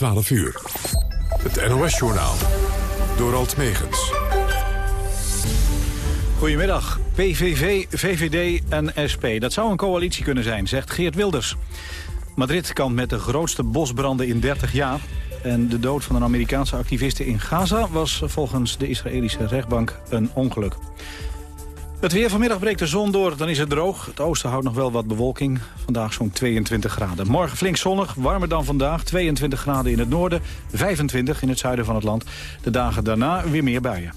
12 uur. Het NOS-journaal. Door Alt Megens. Goedemiddag. PVV, VVD en SP. Dat zou een coalitie kunnen zijn, zegt Geert Wilders. Madrid kan met de grootste bosbranden in 30 jaar. En de dood van een Amerikaanse activiste in Gaza was volgens de Israëlische rechtbank een ongeluk. Het weer vanmiddag breekt de zon door, dan is het droog. Het oosten houdt nog wel wat bewolking. Vandaag zo'n 22 graden. Morgen flink zonnig, warmer dan vandaag. 22 graden in het noorden, 25 in het zuiden van het land. De dagen daarna weer meer buien.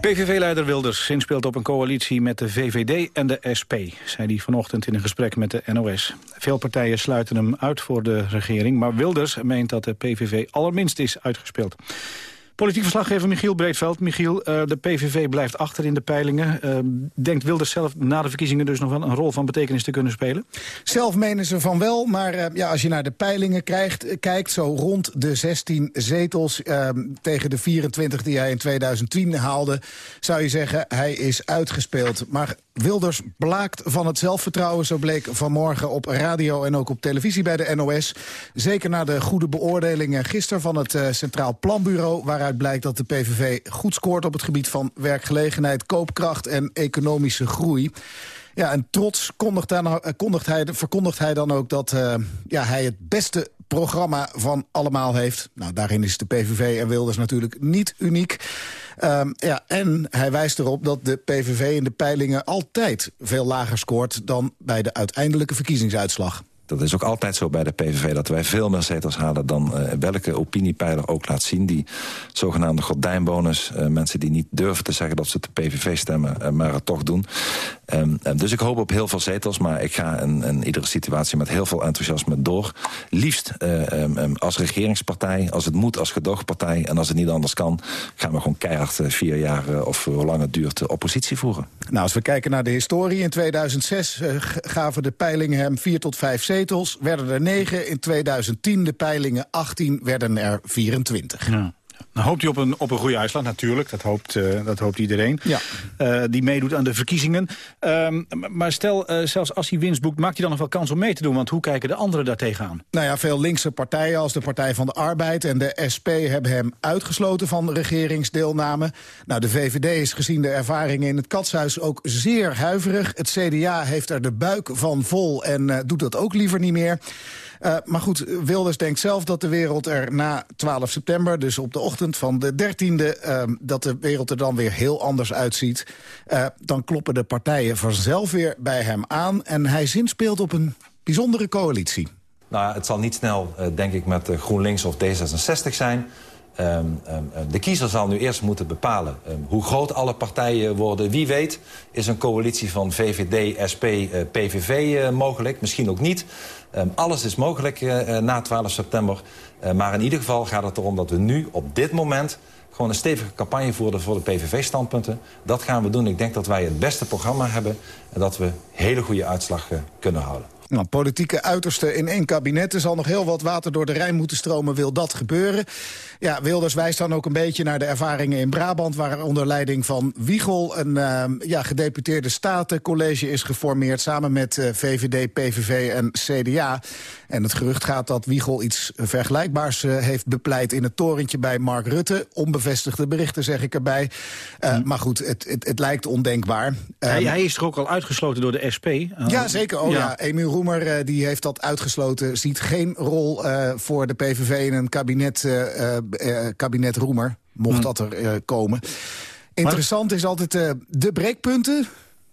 PVV-leider Wilders inspeelt op een coalitie met de VVD en de SP... zei hij vanochtend in een gesprek met de NOS. Veel partijen sluiten hem uit voor de regering... maar Wilders meent dat de PVV allerminst is uitgespeeld. Politiek verslaggever Michiel Breedveld. Michiel, uh, de PVV blijft achter in de peilingen. Uh, denkt Wilders zelf na de verkiezingen dus nog wel een rol van betekenis te kunnen spelen? Zelf menen ze van wel, maar uh, ja, als je naar de peilingen kijkt... zo rond de 16 zetels tegen de 24 die hij in 2010 haalde... zou je zeggen, hij is uitgespeeld. Maar Wilders blaakt van het zelfvertrouwen, zo bleek vanmorgen op radio en ook op televisie bij de NOS. Zeker na de goede beoordelingen gisteren van het Centraal Planbureau... waaruit blijkt dat de PVV goed scoort op het gebied van werkgelegenheid, koopkracht en economische groei. Ja, en trots kondigt nou, kondigt hij, verkondigt hij dan ook dat uh, ja, hij het beste programma van allemaal heeft. Nou, daarin is de PVV en Wilders natuurlijk niet uniek. Um, ja, en hij wijst erop dat de PVV in de peilingen altijd veel lager scoort... dan bij de uiteindelijke verkiezingsuitslag. Dat is ook altijd zo bij de PVV, dat wij veel meer zetels halen... dan uh, welke opiniepeiler ook laat zien. Die zogenaamde gordijnbonus, uh, mensen die niet durven te zeggen... dat ze de PVV stemmen, uh, maar het toch doen. Um, dus ik hoop op heel veel zetels, maar ik ga in, iedere situatie... met heel veel enthousiasme door. Liefst um, als regeringspartij, als het moet, als gedoogpartij... en als het niet anders kan, gaan we gewoon keihard vier jaar... of hoe lang het duurt, oppositie voeren. Nou, als we kijken naar de historie... in 2006 gaven de peilingen hem vier tot vijf zetels zetels werden er 9. In 2010 de peilingen 18 werden er 24. Ja. Dan hoopt hij op een, op een goede uitslag, natuurlijk. Dat hoopt, uh, dat hoopt iedereen. Ja. Uh, die meedoet aan de verkiezingen. Uh, maar stel, eh, zelfs als hij winst boekt, maakt hij dan nog wel kans om mee te doen? Want hoe kijken de anderen daar tegenaan? Nou ja, veel linkse partijen als de Partij van de Arbeid en de SP... hebben hem uitgesloten van regeringsdeelname. Nou, de VVD is gezien de ervaringen in het katshuis ook zeer huiverig. Het CDA heeft er de buik van vol en doet dat ook liever niet meer. Uh, maar goed, Wilders denkt zelf dat de wereld er na 12 september... dus op de ochtend van de 13e, uh, dat de wereld er dan weer heel anders uitziet. Uh, dan kloppen de partijen vanzelf weer bij hem aan... en hij zinspeelt op een bijzondere coalitie. Nou, het zal niet snel, uh, denk ik, met GroenLinks of D66 zijn... Um, um, de kiezer zal nu eerst moeten bepalen hoe groot alle partijen worden. Wie weet is een coalitie van VVD, SP, PVV mogelijk. Misschien ook niet. Alles is mogelijk uh, na 12 september. maar in ieder geval gaat het erom dat we nu op dit moment... gewoon een stevige campagne voeren voor de PVV-standpunten. Dat gaan we doen. Ik denk dat wij het beste programma hebben... en dat we hele goede uitslag kunnen houden. Nou, politieke uiterste in één kabinet. Er zal nog heel wat water door de Rijn moeten stromen, wil dat gebeuren. Ja, Wilders wijst dan ook een beetje naar de ervaringen in Brabant... waar onder leiding van Wiegel een uh, ja, gedeputeerde statencollege is geformeerd... samen met uh, VVD, PVV en CDA. En het gerucht gaat dat Wiegel iets vergelijkbaars uh, heeft bepleit... in het torentje bij Mark Rutte. Onbevestigde berichten, zeg ik erbij. Hm. Maar goed, het, het, het, lijkt ondenkbaar. Hij, um, hij, is toch ook al uitgesloten door de SP? Ja, zeker. Oh ja, ja Emiel Roemer uh, die heeft dat uitgesloten. Ziet geen rol uh, voor de PVV in een kabinet, uh, kabinet Roemer. Mocht hmm. dat er komen. Interessant is altijd de breekpunten.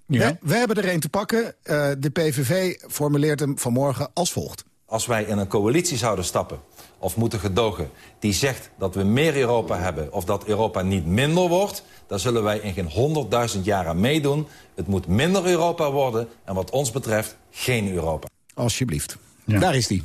Ja. We hebben er een te pakken. de PVV formuleert hem vanmorgen als volgt. Als wij in een coalitie zouden stappen of moeten gedogen... die zegt dat we meer Europa hebben of dat Europa niet minder wordt... dan zullen wij in geen honderdduizend jaren meedoen. Het moet minder Europa worden en wat ons betreft geen Europa. Alsjeblieft. Ja. Daar is die.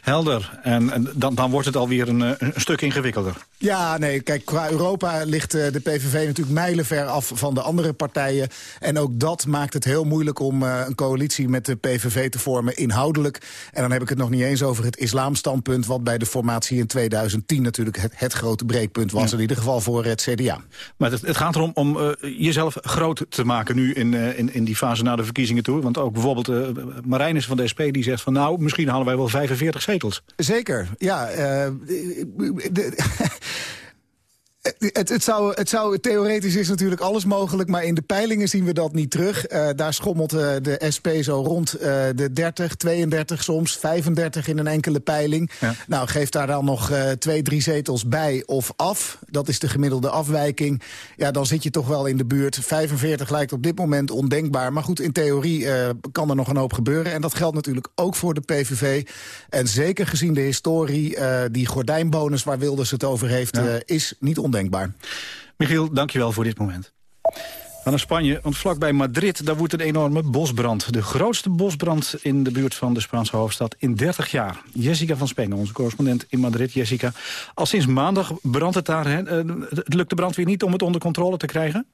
Helder. En, en dan, dan wordt het alweer een, een stuk ingewikkelder. Ja, nee, kijk, qua Europa ligt uh, de PVV natuurlijk mijlenver af van de andere partijen. En ook dat maakt het heel moeilijk om uh, een coalitie met de PVV te vormen inhoudelijk. En dan heb ik het nog niet eens over het islamstandpunt... wat bij de formatie in 2010 natuurlijk het, het grote breekpunt was. Ja. In ieder geval voor het CDA. Maar het, het gaat erom om uh, jezelf groot te maken nu in, in, in die fase na de verkiezingen toe. Want ook bijvoorbeeld uh, Marijnis van de SP die zegt van... nou, misschien halen wij wel 45 zetels. Zeker, ja. de, het, het, zou, het zou, theoretisch is natuurlijk alles mogelijk, maar in de peilingen zien we dat niet terug. Uh, daar schommelt uh, de SP zo rond uh, de 30, 32 soms, 35 in een enkele peiling. Ja. Nou, geef daar dan nog twee, drie zetels bij of af. Dat is de gemiddelde afwijking. Ja, dan zit je toch wel in de buurt. 45 lijkt op dit moment ondenkbaar. Maar goed, in theorie kan er nog een hoop gebeuren. En dat geldt natuurlijk ook voor de PVV. En zeker gezien de historie, die gordijnbonus waar Wilders het over heeft, ja. is niet ondenkbaar ondenkbaar. Michiel, dankjewel voor dit moment. Naar Spanje, want vlakbij Madrid daar woedt een enorme bosbrand. De grootste bosbrand in de buurt van de Spaanse hoofdstad in 30 jaar. Jessica van Spengen, onze correspondent in Madrid. Jessica, al sinds maandag brandt het daar. Hè? Het lukt de brandweer niet om het onder controle te krijgen?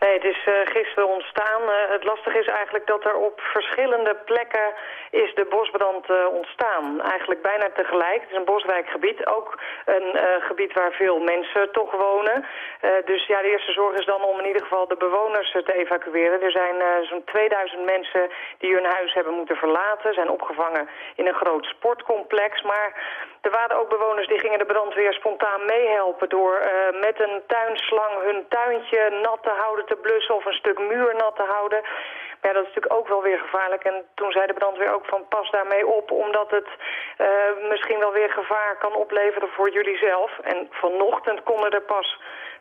Nee, het is uh, gisteren ontstaan. Uh, het lastige is eigenlijk dat er op verschillende plekken is de bosbrand uh, ontstaan. Eigenlijk bijna tegelijk. Het is een bosrijk gebied. Ook een gebied waar veel mensen toch wonen. dus ja, de eerste zorg is dan om in ieder geval de bewoners te evacueren. Er zijn zo'n 2000 mensen die hun huis hebben moeten verlaten. Zijn opgevangen in een groot sportcomplex. Maar er waren ook bewoners die gingen de brandweer spontaan meehelpen... door met een tuinslang hun tuintje nat te houden, te blussen... of een stuk muur nat te houden. Maar ja, dat is natuurlijk ook wel weer gevaarlijk. En toen zei de brandweer ook van pas daarmee op... omdat het uh, misschien wel weer gevaar kan opleveren voor jullie zelf. En vanochtend konden er pas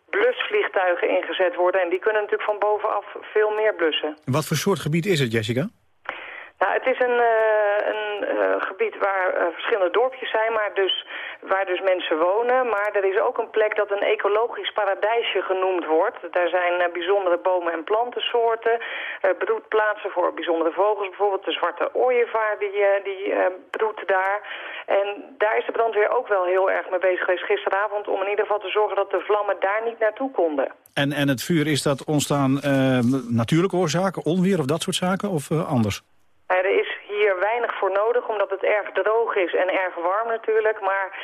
blusvliegtuigen ingezet worden. En die kunnen natuurlijk van bovenaf veel meer blussen. Wat voor soort gebied is het, Jessica? Nou, het is een, uh, een uh, gebied waar uh, verschillende dorpjes zijn, maar dus, waar dus mensen wonen. Maar er is ook een plek dat een ecologisch paradijsje genoemd wordt. Daar zijn bijzondere bomen- en plantensoorten, broedplaatsen voor bijzondere vogels. Bijvoorbeeld de zwarte ooievaar, die, die broedt daar. En daar is de brandweer ook wel heel erg mee bezig geweest gisteravond... om in ieder geval te zorgen dat de vlammen daar niet naartoe konden. En, en het vuur, is dat ontstaan natuurlijke oorzaken, onweer of dat soort zaken, of anders? Er is hier weinig voor nodig, omdat het erg droog is en erg warm natuurlijk. Maar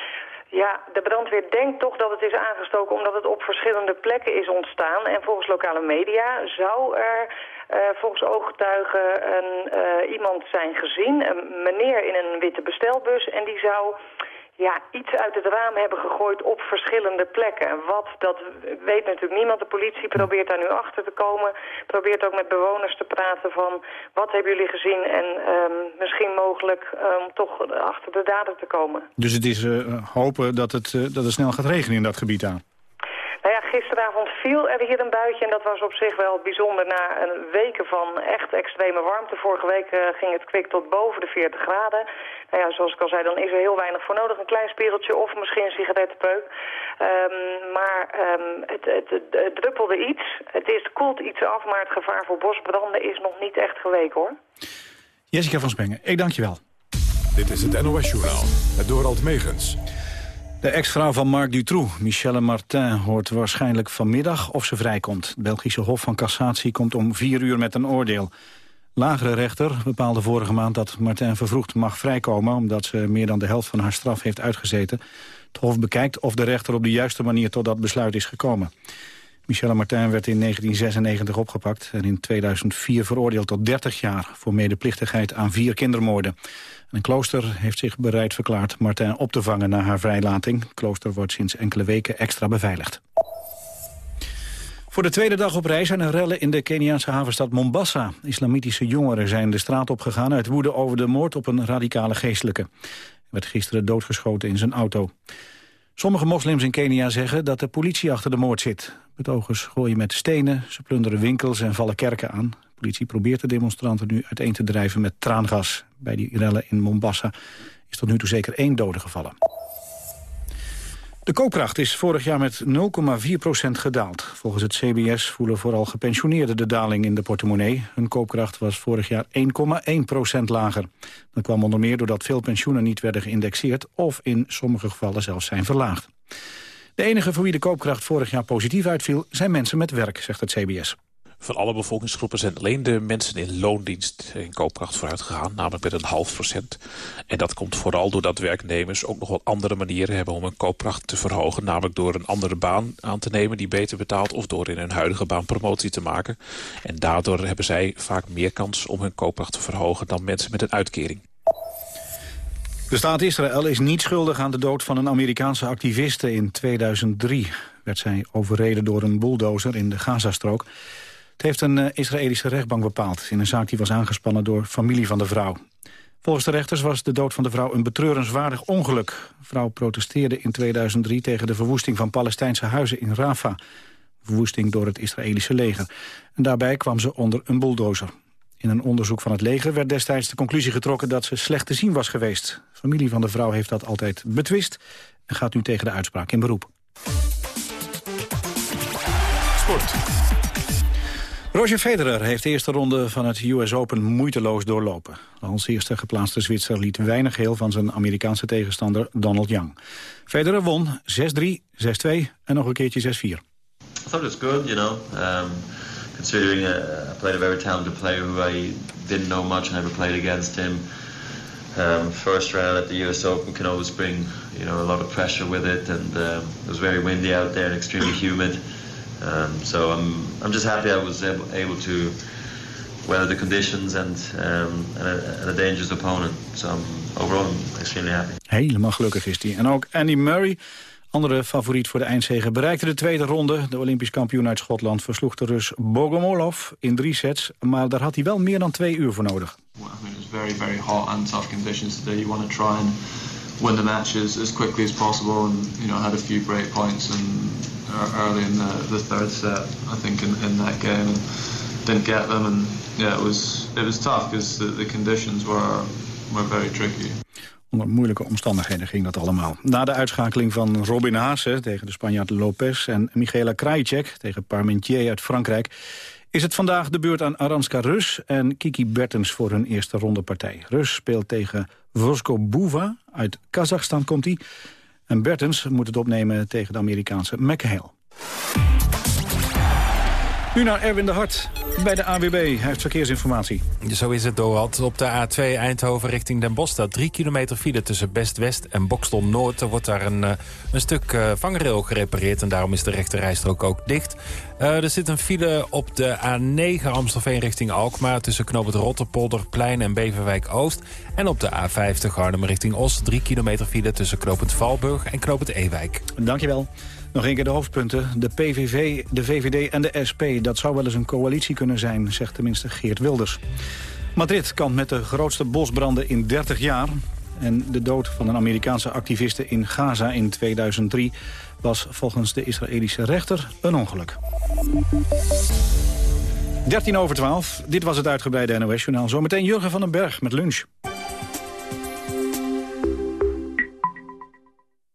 ja, de brandweer denkt toch dat het is aangestoken omdat het op verschillende plekken is ontstaan. En volgens lokale media zou er uh, volgens ooggetuigen een, uh, iemand zijn gezien, een meneer in een witte bestelbus. En die zou ja, iets uit het raam hebben gegooid op verschillende plekken. En wat, dat weet natuurlijk niemand. De politie probeert daar nu achter te komen. Probeert ook met bewoners te praten van... wat hebben jullie gezien en um, misschien mogelijk um, toch achter de dader te komen. Dus het is uh, hopen dat het, uh, dat het snel gaat regenen in dat gebied aan? Nou ja, gisteravond viel er hier een buitje en dat was op zich wel bijzonder na een weken van echt extreme warmte. Vorige week uh, ging het kwik tot boven de 40 graden. Nou ja, zoals ik al zei, dan is er heel weinig voor nodig. Een klein spiegeltje of misschien een sigarettenpeuk. Um, maar um, het, het, het, het, druppelde iets. Het is, koelt iets af, maar het gevaar voor bosbranden is nog niet echt geweken hoor. Jessica van Spengen, ik dank je wel. Dit is het NOS Journaal, het Dorald Megens. De ex-vrouw van Marc Dutroux, Michelle Martin, hoort waarschijnlijk vanmiddag of ze vrijkomt. Het Belgische Hof van Cassatie komt om vier uur met een oordeel. Lagere rechter bepaalde vorige maand dat Martin vervroegd mag vrijkomen... omdat ze meer dan de helft van haar straf heeft uitgezeten. Het Hof bekijkt of de rechter op de juiste manier tot dat besluit is gekomen. Michelle Martin werd in 1996 opgepakt en in 2004 veroordeeld tot 30 jaar... voor medeplichtigheid aan vier kindermoorden. Een klooster heeft zich bereid verklaard Martin op te vangen na haar vrijlating. Het klooster wordt sinds enkele weken extra beveiligd. Voor de tweede dag op reis zijn er rellen in de Keniaanse havenstad Mombasa. Islamitische jongeren zijn de straat opgegaan uit woede over de moord op een radicale geestelijke. Hij werd gisteren doodgeschoten in zijn auto. Sommige moslims in Kenia zeggen dat de politie achter de moord zit. Betogers gooien met stenen, ze plunderen winkels en vallen kerken aan. De politie probeert de demonstranten nu uiteen te drijven met traangas. Bij die rellen in Mombasa is tot nu toe zeker één dode gevallen. De koopkracht is vorig jaar met 0,4% gedaald. Volgens het CBS voelen vooral gepensioneerden de daling in de portemonnee. Hun koopkracht was vorig jaar 1,1% lager. Dat kwam onder meer doordat veel pensioenen niet werden geïndexeerd... of in sommige gevallen zelfs zijn verlaagd. De enige voor wie de koopkracht vorig jaar positief uitviel... zijn mensen met werk, zegt het CBS. Van alle bevolkingsgroepen zijn alleen de mensen in loondienst in koopkracht vooruit gegaan, namelijk met een half procent. En dat komt vooral doordat werknemers ook nog wat andere manieren hebben om hun koopkracht te verhogen. Namelijk door een andere baan aan te nemen die beter betaalt of door in hun huidige baan promotie te maken. En daardoor hebben zij vaak meer kans om hun koopkracht te verhogen dan mensen met een uitkering. De staat Israël is niet schuldig aan de dood van een Amerikaanse activiste in 2003. Werd zij overreden door een bulldozer in de Gazastrook. Heeft een eh, Israëlische rechtbank bepaald... in een zaak die was aangespannen door familie van de vrouw. Volgens de rechters was de dood van de vrouw een betreurenswaardig ongeluk. De vrouw protesteerde in 2003 tegen de verwoesting van Palestijnse huizen in Rafah. Verwoesting door het Israëlische leger. En daarbij kwam ze onder een bulldozer. In een onderzoek van het leger werd destijds de conclusie getrokken dat ze slecht te zien was geweest. Familie van de vrouw heeft dat altijd betwist en gaat nu tegen de uitspraak in beroep. Roger Federer heeft de eerste ronde van het US Open moeiteloos doorlopen. Als eerste geplaatste Zwitser liet weinig heel van zijn Amerikaanse tegenstander Donald Young. Federer won 6-3, 6-2 en nog een keertje 6-4. I thought it was good, you know. Um, considering uh, I played a very talented player who I didn't know much and never played against him. Um, first round at the US Open can always bring, you know, a lot of pressure with it, and um, it was very windy out there and extremely humid. Um, so I'm I'm just happy I was able, able to weather the conditions and, um, and, a, and a dangerous opponent. So I'm, overall I'm extremely happy. Helemaal gelukkig is hij. En ook Andy Murray, andere favoriet voor de eindzege, bereikte de tweede ronde. De Olympisch kampioen uit Schotland versloeg de Rus Bogomolov in drie sets. Maar daar had hij wel meer dan twee uur voor nodig. Well, I mean, it was very, very hot and tough conditions today. You want to try and win the matches as quickly as possible and, you know, had a few break points and early in the, the third set, I think, in, in that game, and didn't get them. And yeah, it was it was tough because the, the conditions were were very tricky. Onder moeilijke omstandigheden ging dat allemaal. Na de uitschakeling van Robin Haase tegen de Spanjaard Lopez... en Michaela Krajicek tegen Parmentier uit Frankrijk... is het vandaag de beurt aan Aranska Rus en Kiki Bertens voor hun eerste rondepartij. Rus speelt tegen Vosko Buva, uit Kazachstan komt hij... En Bertens moet het opnemen tegen de Amerikaanse McHale. Nu naar Erwin de Hart bij de AWB. Hij heeft verkeersinformatie. Zo is het, Doad. Op de A2 Eindhoven richting Den Bosch staat 3 kilometer file tussen Best-West en Bokstel Noord. Er wordt daar een, eh, een stuk uh, vangrail gerepareerd en daarom is de rechterrijstrook ook dicht. Uh, er zit een file op de A9 Amstelveen richting Alkmaar... tussen Knoop het Rotterpolderplein en Beverwijk-Oost. En op de A50 Arnhem richting Os 3 kilometer file tussen Knoop het Valburg en Knoop het Ewijk. Dankjewel. Nog een keer de hoofdpunten. De PVV, de VVD en de SP. Dat zou wel eens een coalitie kunnen zijn, zegt tenminste Geert Wilders. Madrid kan met de grootste bosbranden in 30 jaar. En de dood van een Amerikaanse activiste in Gaza in 2003... was volgens de Israëlische rechter een ongeluk. 13 over 12. Dit was het uitgebreide NOS-journaal. Zometeen Jurgen van den Berg met lunch.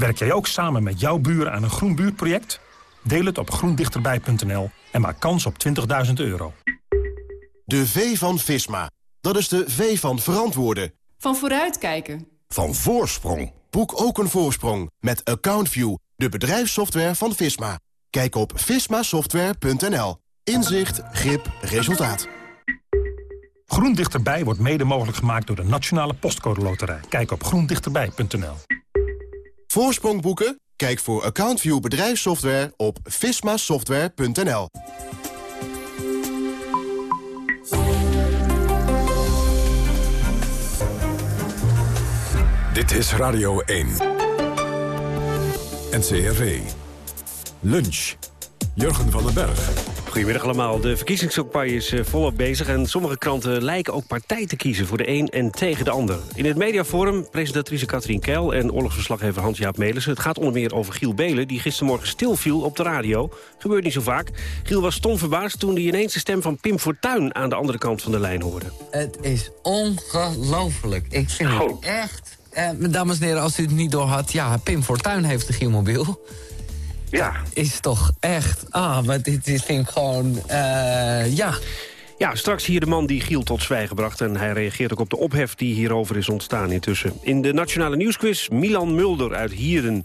Werk jij ook samen met jouw buren aan een groen buurtproject? Deel het op groendichterbij.nl en maak kans op 20.000 euro. De V van Visma. Dat is de V van verantwoorden. Van vooruitkijken. Van voorsprong. Boek ook een voorsprong met AccountView, de bedrijfssoftware van Visma. Kijk op vismasoftware.nl. Inzicht, grip, resultaat. Groen Dichterbij wordt mede mogelijk gemaakt door de Nationale Postcode Loterij. Kijk op groendichterbij.nl. Voorsprong boeken? Kijk voor AccountView bedrijfssoftware op vismasoftware.nl. Dit is Radio 1. NCRV. Lunch. Jurgen van den Berg. Goedemiddag allemaal. De verkiezingscampagne is eh, volop bezig... en sommige kranten lijken ook partij te kiezen voor de een en tegen de ander. In het mediaforum presentatrice Katrien Keil en oorlogsverslaggever Hans-Jaap Melissen. Het gaat onder meer over Giel Belen, die gistermorgen stilviel op de radio. Gebeurt niet zo vaak. Giel was stom verbaasd toen hij ineens de stem van Pim Fortuyn... aan de andere kant van de lijn hoorde. Het is ongelooflijk. Ik vind het echt... Eh, dames en heren, als u het niet door had... ja, Pim Fortuyn heeft de Gielmobiel. Ja. Is toch echt... Ah, maar dit, dit vind ik gewoon... eh, ja... Ja, straks hier de man die Giel tot zwijgen bracht... en hij reageert ook op de ophef die hierover is ontstaan intussen. In de Nationale Nieuwsquiz Milan Mulder uit Hieren.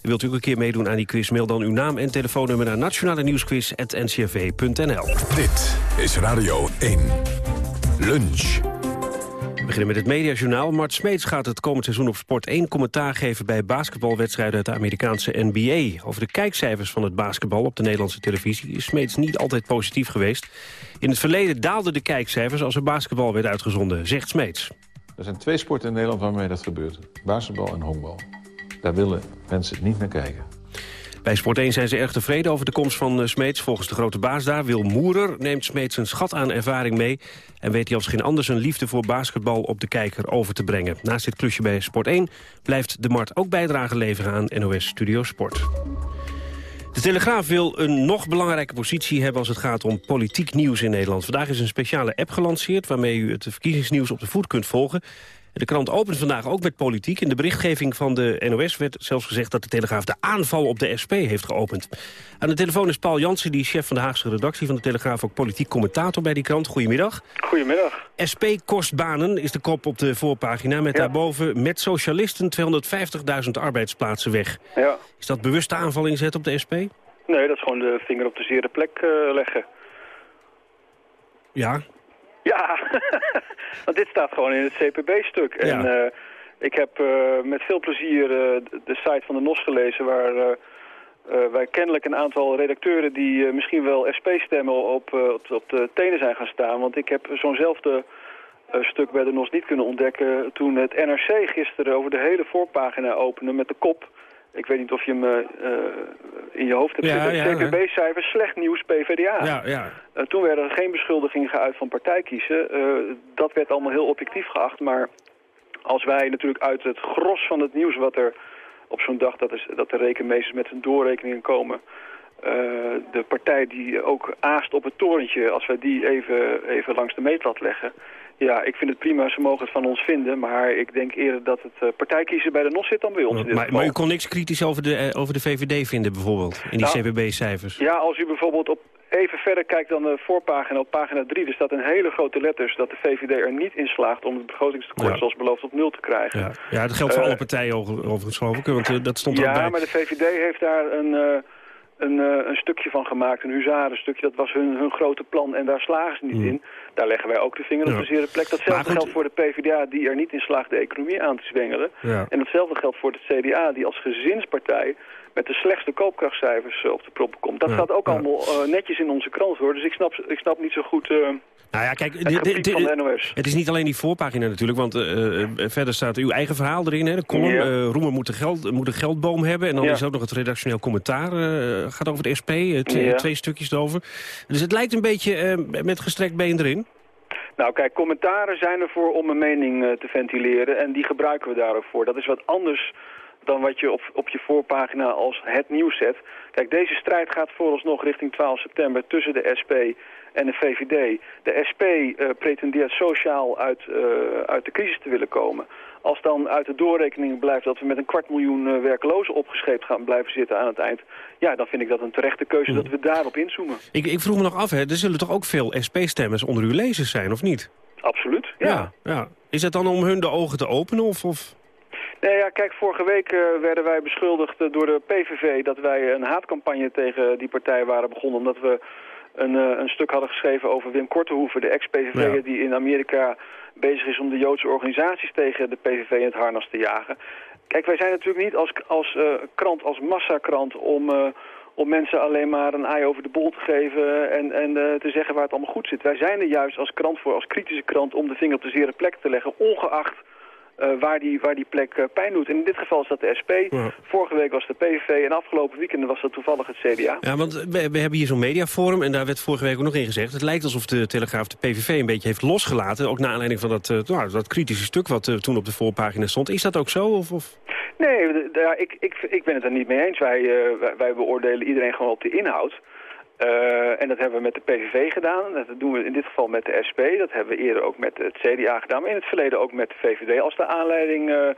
Wilt u ook een keer meedoen aan die quiz? Mail dan uw naam en telefoonnummer naar nationale nieuwsquiz.ncrv.nl. Dit is Radio 1. Lunch. We beginnen met het Mediajournaal. Mart Smeets gaat het komend seizoen op Sport 1 commentaar geven... bij basketbalwedstrijden uit de Amerikaanse NBA. Over de kijkcijfers van het basketbal op de Nederlandse televisie... is Smeets niet altijd positief geweest. In het verleden daalden de kijkcijfers als er basketbal werd uitgezonden, zegt Smeets. Er zijn twee sporten in Nederland waarmee dat gebeurt. Basketbal en honkbal. Daar willen mensen niet naar kijken. Bij Sport 1 zijn ze erg tevreden over de komst van eh, Smeets. Volgens de grote baas daar, Wil Moerer, neemt Smeets een schat aan ervaring mee... en weet hij als geen ander zijn liefde voor basketbal op de kijker over te brengen. Naast dit klusje bij Sport 1 blijft de Mart ook bijdrage leveren aan NOS Studio Sport. De Telegraaf wil een nog belangrijke positie hebben als het gaat om politiek nieuws in Nederland. Vandaag is een speciale app gelanceerd waarmee u het verkiezingsnieuws op de voet kunt volgen. De krant opent vandaag ook met politiek. In de berichtgeving van de NOS werd zelfs gezegd dat de Telegraaf de aanval op de SP heeft geopend. Aan de telefoon is Paul Jansen, die is chef van de Haagse redactie van de Telegraaf, ook politiek commentator bij die krant. Goedemiddag. Goedemiddag. SP kost banen is de kop op de voorpagina met daarboven met socialisten 250.000 arbeidsplaatsen weg. Ja. Is dat bewuste aanval inzet op de SP? Nee, dat is gewoon de vinger op de zere plek eh, leggen. Ja. Ja, want dit staat gewoon in het CPB-stuk. En eh, ik heb eh, met veel plezier eh, de site van de NOS gelezen... waar wij kennelijk een aantal redacteuren die misschien wel SP stemmen op, op, op de tenen zijn gaan staan. Want ik heb zo'nzelfde stuk bij de NOS niet kunnen ontdekken... toen het NRC gisteren over de hele voorpagina opende met de kop... Ik weet niet of je hem eh, in je hoofd hebt Ja, zitten. ja, CPB-cijfers, slecht nieuws, PvdA. Ja, ja. Eh, toen werden er geen beschuldigingen geuit van partijkiezen. Eh, dat werd allemaal heel objectief geacht. Maar als wij natuurlijk uit het gros van het nieuws wat er op zo'n dag... dat, is, dat de rekenmeesters met hun doorrekeningen komen... eh, de partij die ook aast op het torentje... als wij die even, even langs de meetlat leggen... Ja, ik vind het prima, ze mogen het van ons vinden. Maar ik denk eerder dat het uh, partijkiezen bij de NOS zit dan bij ons. in Maar, maar u kon niks kritisch over de, eh, over de VVD vinden bijvoorbeeld, in die Nou, CPB-cijfers? Ja, als u bijvoorbeeld op even verder kijkt dan de voorpagina, op pagina 3... er staat een hele grote letters dat de VVD er niet in slaagt... om het begrotingstekort Ja. zoals beloofd op nul te krijgen. Ja, ja dat geldt voor Eh, alle partijen over- overigens, geloof ik. Want eh, dat stond er ook Ja, bij. maar de VVD heeft daar een, eh, een, eh, een stukje van gemaakt, een huzarenstukje. Dat was hun, hun grote plan en daar slagen ze niet in. Daar leggen wij ook de vinger op Hmm. De zere plek. Datzelfde geldt voor de PvdA die er niet in slaagt de economie aan te zwengelen. Ja. En hetzelfde geldt voor het CDA die als gezinspartij met de slechtste koopkrachtcijfers eh, op de proppen komt. Dat Ja, staat ook ja. allemaal eh, netjes in onze krant hoor. Dus ik snap, ik snap niet zo goed eh, Nou ja, kijk, het dit- dit- de NOS. het is niet alleen die voorpagina natuurlijk, want verder staat uw eigen verhaal erin. Hè, de column, Ja. Roemer moet, een geld, moet een geldboom hebben. En dan is er ook nog het redactioneel commentaar, gaat over de SP, twee, stukjes erover. Dus het lijkt een beetje met gestrekt been erin. Nou kijk, commentaren zijn ervoor om een mening te ventileren en die gebruiken we daar ook voor. Dat is wat anders dan wat je op, op je voorpagina als het nieuws zet. Kijk, deze strijd gaat vooralsnog richting 12 september tussen de SP en de VVD. De SP eh, pretendeert sociaal uit, eh, uit de crisis te willen komen. Als dan uit de doorrekening blijft dat we met een kwart miljoen eh, werklozen opgescheept gaan blijven zitten aan het eind... ja, dan vind ik dat een terechte keuze dat we daarop inzoomen. Ik, ik vroeg me nog af, hè, er zullen toch ook veel SP-stemmers onder uw lezers zijn, of niet? Absoluut, ja. ja. Is het dan om hun de ogen te openen? Of, of... Nee, ja, kijk, vorige week eh, werden wij beschuldigd eh, door de PVV dat wij een haatcampagne tegen die partij waren begonnen. Omdat we een, eh, een stuk hadden geschreven over Wim Kortehoeven, de ex-PVV'er Ja. die in Amerika bezig is om de Joodse organisaties tegen de PVV in het harnas te jagen. Kijk, wij zijn natuurlijk niet als, als eh, krant, als massakrant om... eh, om mensen alleen maar een ei over de bol te geven en, en eh, te zeggen waar het allemaal goed zit. Wij zijn er juist als krant voor, als kritische krant, om de vinger op de zere plek te leggen, ongeacht eh, waar, die, waar die plek uh, pijn doet. En in dit geval is dat de SP, vorige week was de PVV en afgelopen weekend was dat toevallig het CDA. Ja, want we, we hebben hier zo'n mediaforum en daar werd vorige week ook nog in gezegd. Het lijkt alsof de Telegraaf de PVV een beetje heeft losgelaten. Ook naar aanleiding van dat, uh, nou, dat kritische stuk wat toen op de voorpagina stond. Is dat ook zo? Of, of? Nee, ja, ik, ik, ik ben het er niet mee eens. Wij, wij, wij beoordelen iedereen gewoon op de inhoud. Uh, en dat hebben we met de PVV gedaan. Dat doen we in dit geval met de SP. Dat hebben we eerder ook met het CDA gedaan. Maar in het verleden ook met de VVD als de aanleiding uh,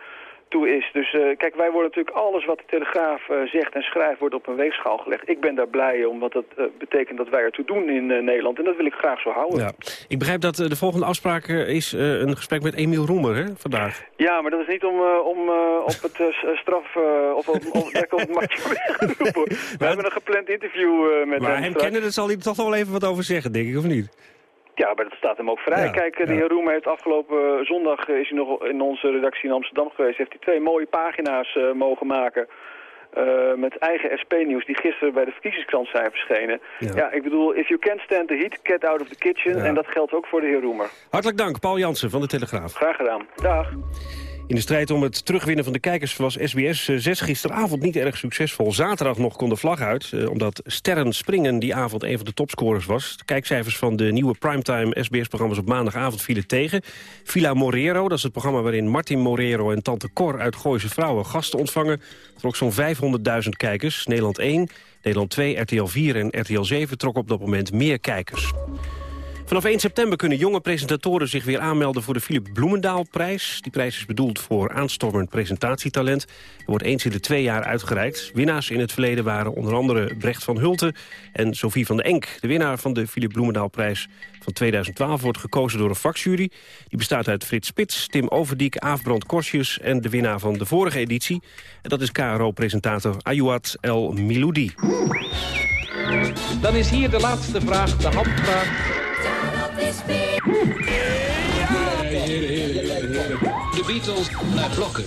toe is. Dus uh, kijk, wij worden natuurlijk alles wat de Telegraaf uh, zegt en schrijft wordt op een weegschaal gelegd. Ik ben daar blij om, want dat uh, betekent dat wij ertoe doen in Nederland. En dat wil ik graag zo houden. Ja. Ik begrijp dat de volgende afspraak is een gesprek met Emiel Roemer hè, vandaag. Ja, maar dat is niet om, om op het straf of op, op, ja. op het matje We hebben een gepland interview met maar hem. Maar hem kennen, daar zal hij toch wel even wat over zeggen, denk ik, of niet? Ja, maar dat staat hem ook vrij. Ja, Kijk, de heer Roemer heeft afgelopen zondag is hij nog in onze redactie in Amsterdam geweest. Heeft hij twee mooie pagina's uh, mogen maken. Uh, met eigen SP-nieuws die gisteren bij de verkiezingskrant zijn verschenen. Ja. ja. ik bedoel, if you can't stand the heat, get out of the kitchen. En dat geldt ook voor de heer Roemer. Hartelijk dank, Paul Jansen van de Telegraaf. Graag gedaan. Dag. In de strijd om het terugwinnen van de kijkers was SBS 6 eh, gisteravond niet erg succesvol. Zaterdag nog kon de vlag uit, eh, omdat Sterren Springen die avond een van de topscorers was. De kijkcijfers van de nieuwe primetime SBS-programma's op maandagavond vielen tegen. Villa Morero, dat is het programma waarin Martin Morero en Tante Cor uit Gooise Vrouwen gasten ontvangen, trok zo'n 500.000 kijkers. Nederland 1, Nederland 2, RTL 4 en RTL 7 trok op dat moment meer kijkers. Vanaf 1 september kunnen jonge presentatoren zich weer aanmelden voor de Philip Bloemendaalprijs. Die prijs is bedoeld voor aanstormend presentatietalent. Er wordt eens in de twee jaar uitgereikt. Winnaars in het verleden waren onder andere Brecht van Hulten en Sophie van de Enk. De winnaar van de Philip Bloemendaalprijs van 2012 wordt gekozen door een vakjury. Die bestaat uit Frits Spits, Tim Overdiek, Aafbrand Korsjes en de winnaar van de vorige editie. En dat is KRO-presentator Ayouat El Miloudi. Dan is hier de laatste vraag, de handvraag. De Beatles naar blokken.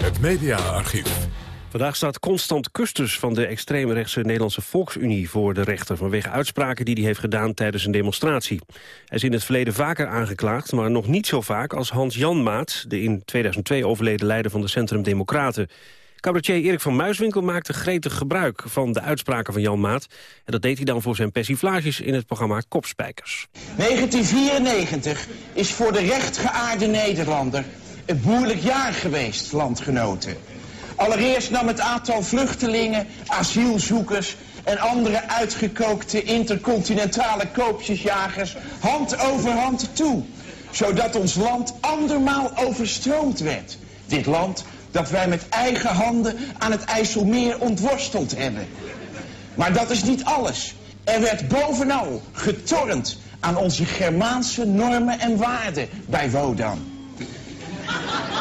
Het mediaarchief. Vandaag staat Constant Kusters van de extreemrechtse Nederlandse Volksunie voor de rechter... vanwege uitspraken die hij heeft gedaan tijdens een demonstratie. Hij is in het verleden vaker aangeklaagd, maar nog niet zo vaak als Hans Jan Maat... de in 2002 overleden leider van de Centrum Democraten. Cabaretier Erik van Muiswinkel maakte gretig gebruik van de uitspraken van Jan Maat. En dat deed hij dan voor zijn persiflages in het programma Kopspijkers. 1994 is voor de rechtgeaarde Nederlander een moeilijk jaar geweest, landgenoten. Allereerst nam het aantal vluchtelingen, asielzoekers en andere uitgekookte intercontinentale koopjesjagers hand over hand toe. Zodat ons land andermaal overstroomd werd. Dit land dat wij met eigen handen aan het IJsselmeer ontworsteld hebben. Maar dat is niet alles. Er werd bovenal getornd aan onze Germaanse normen en waarden bij Wodan.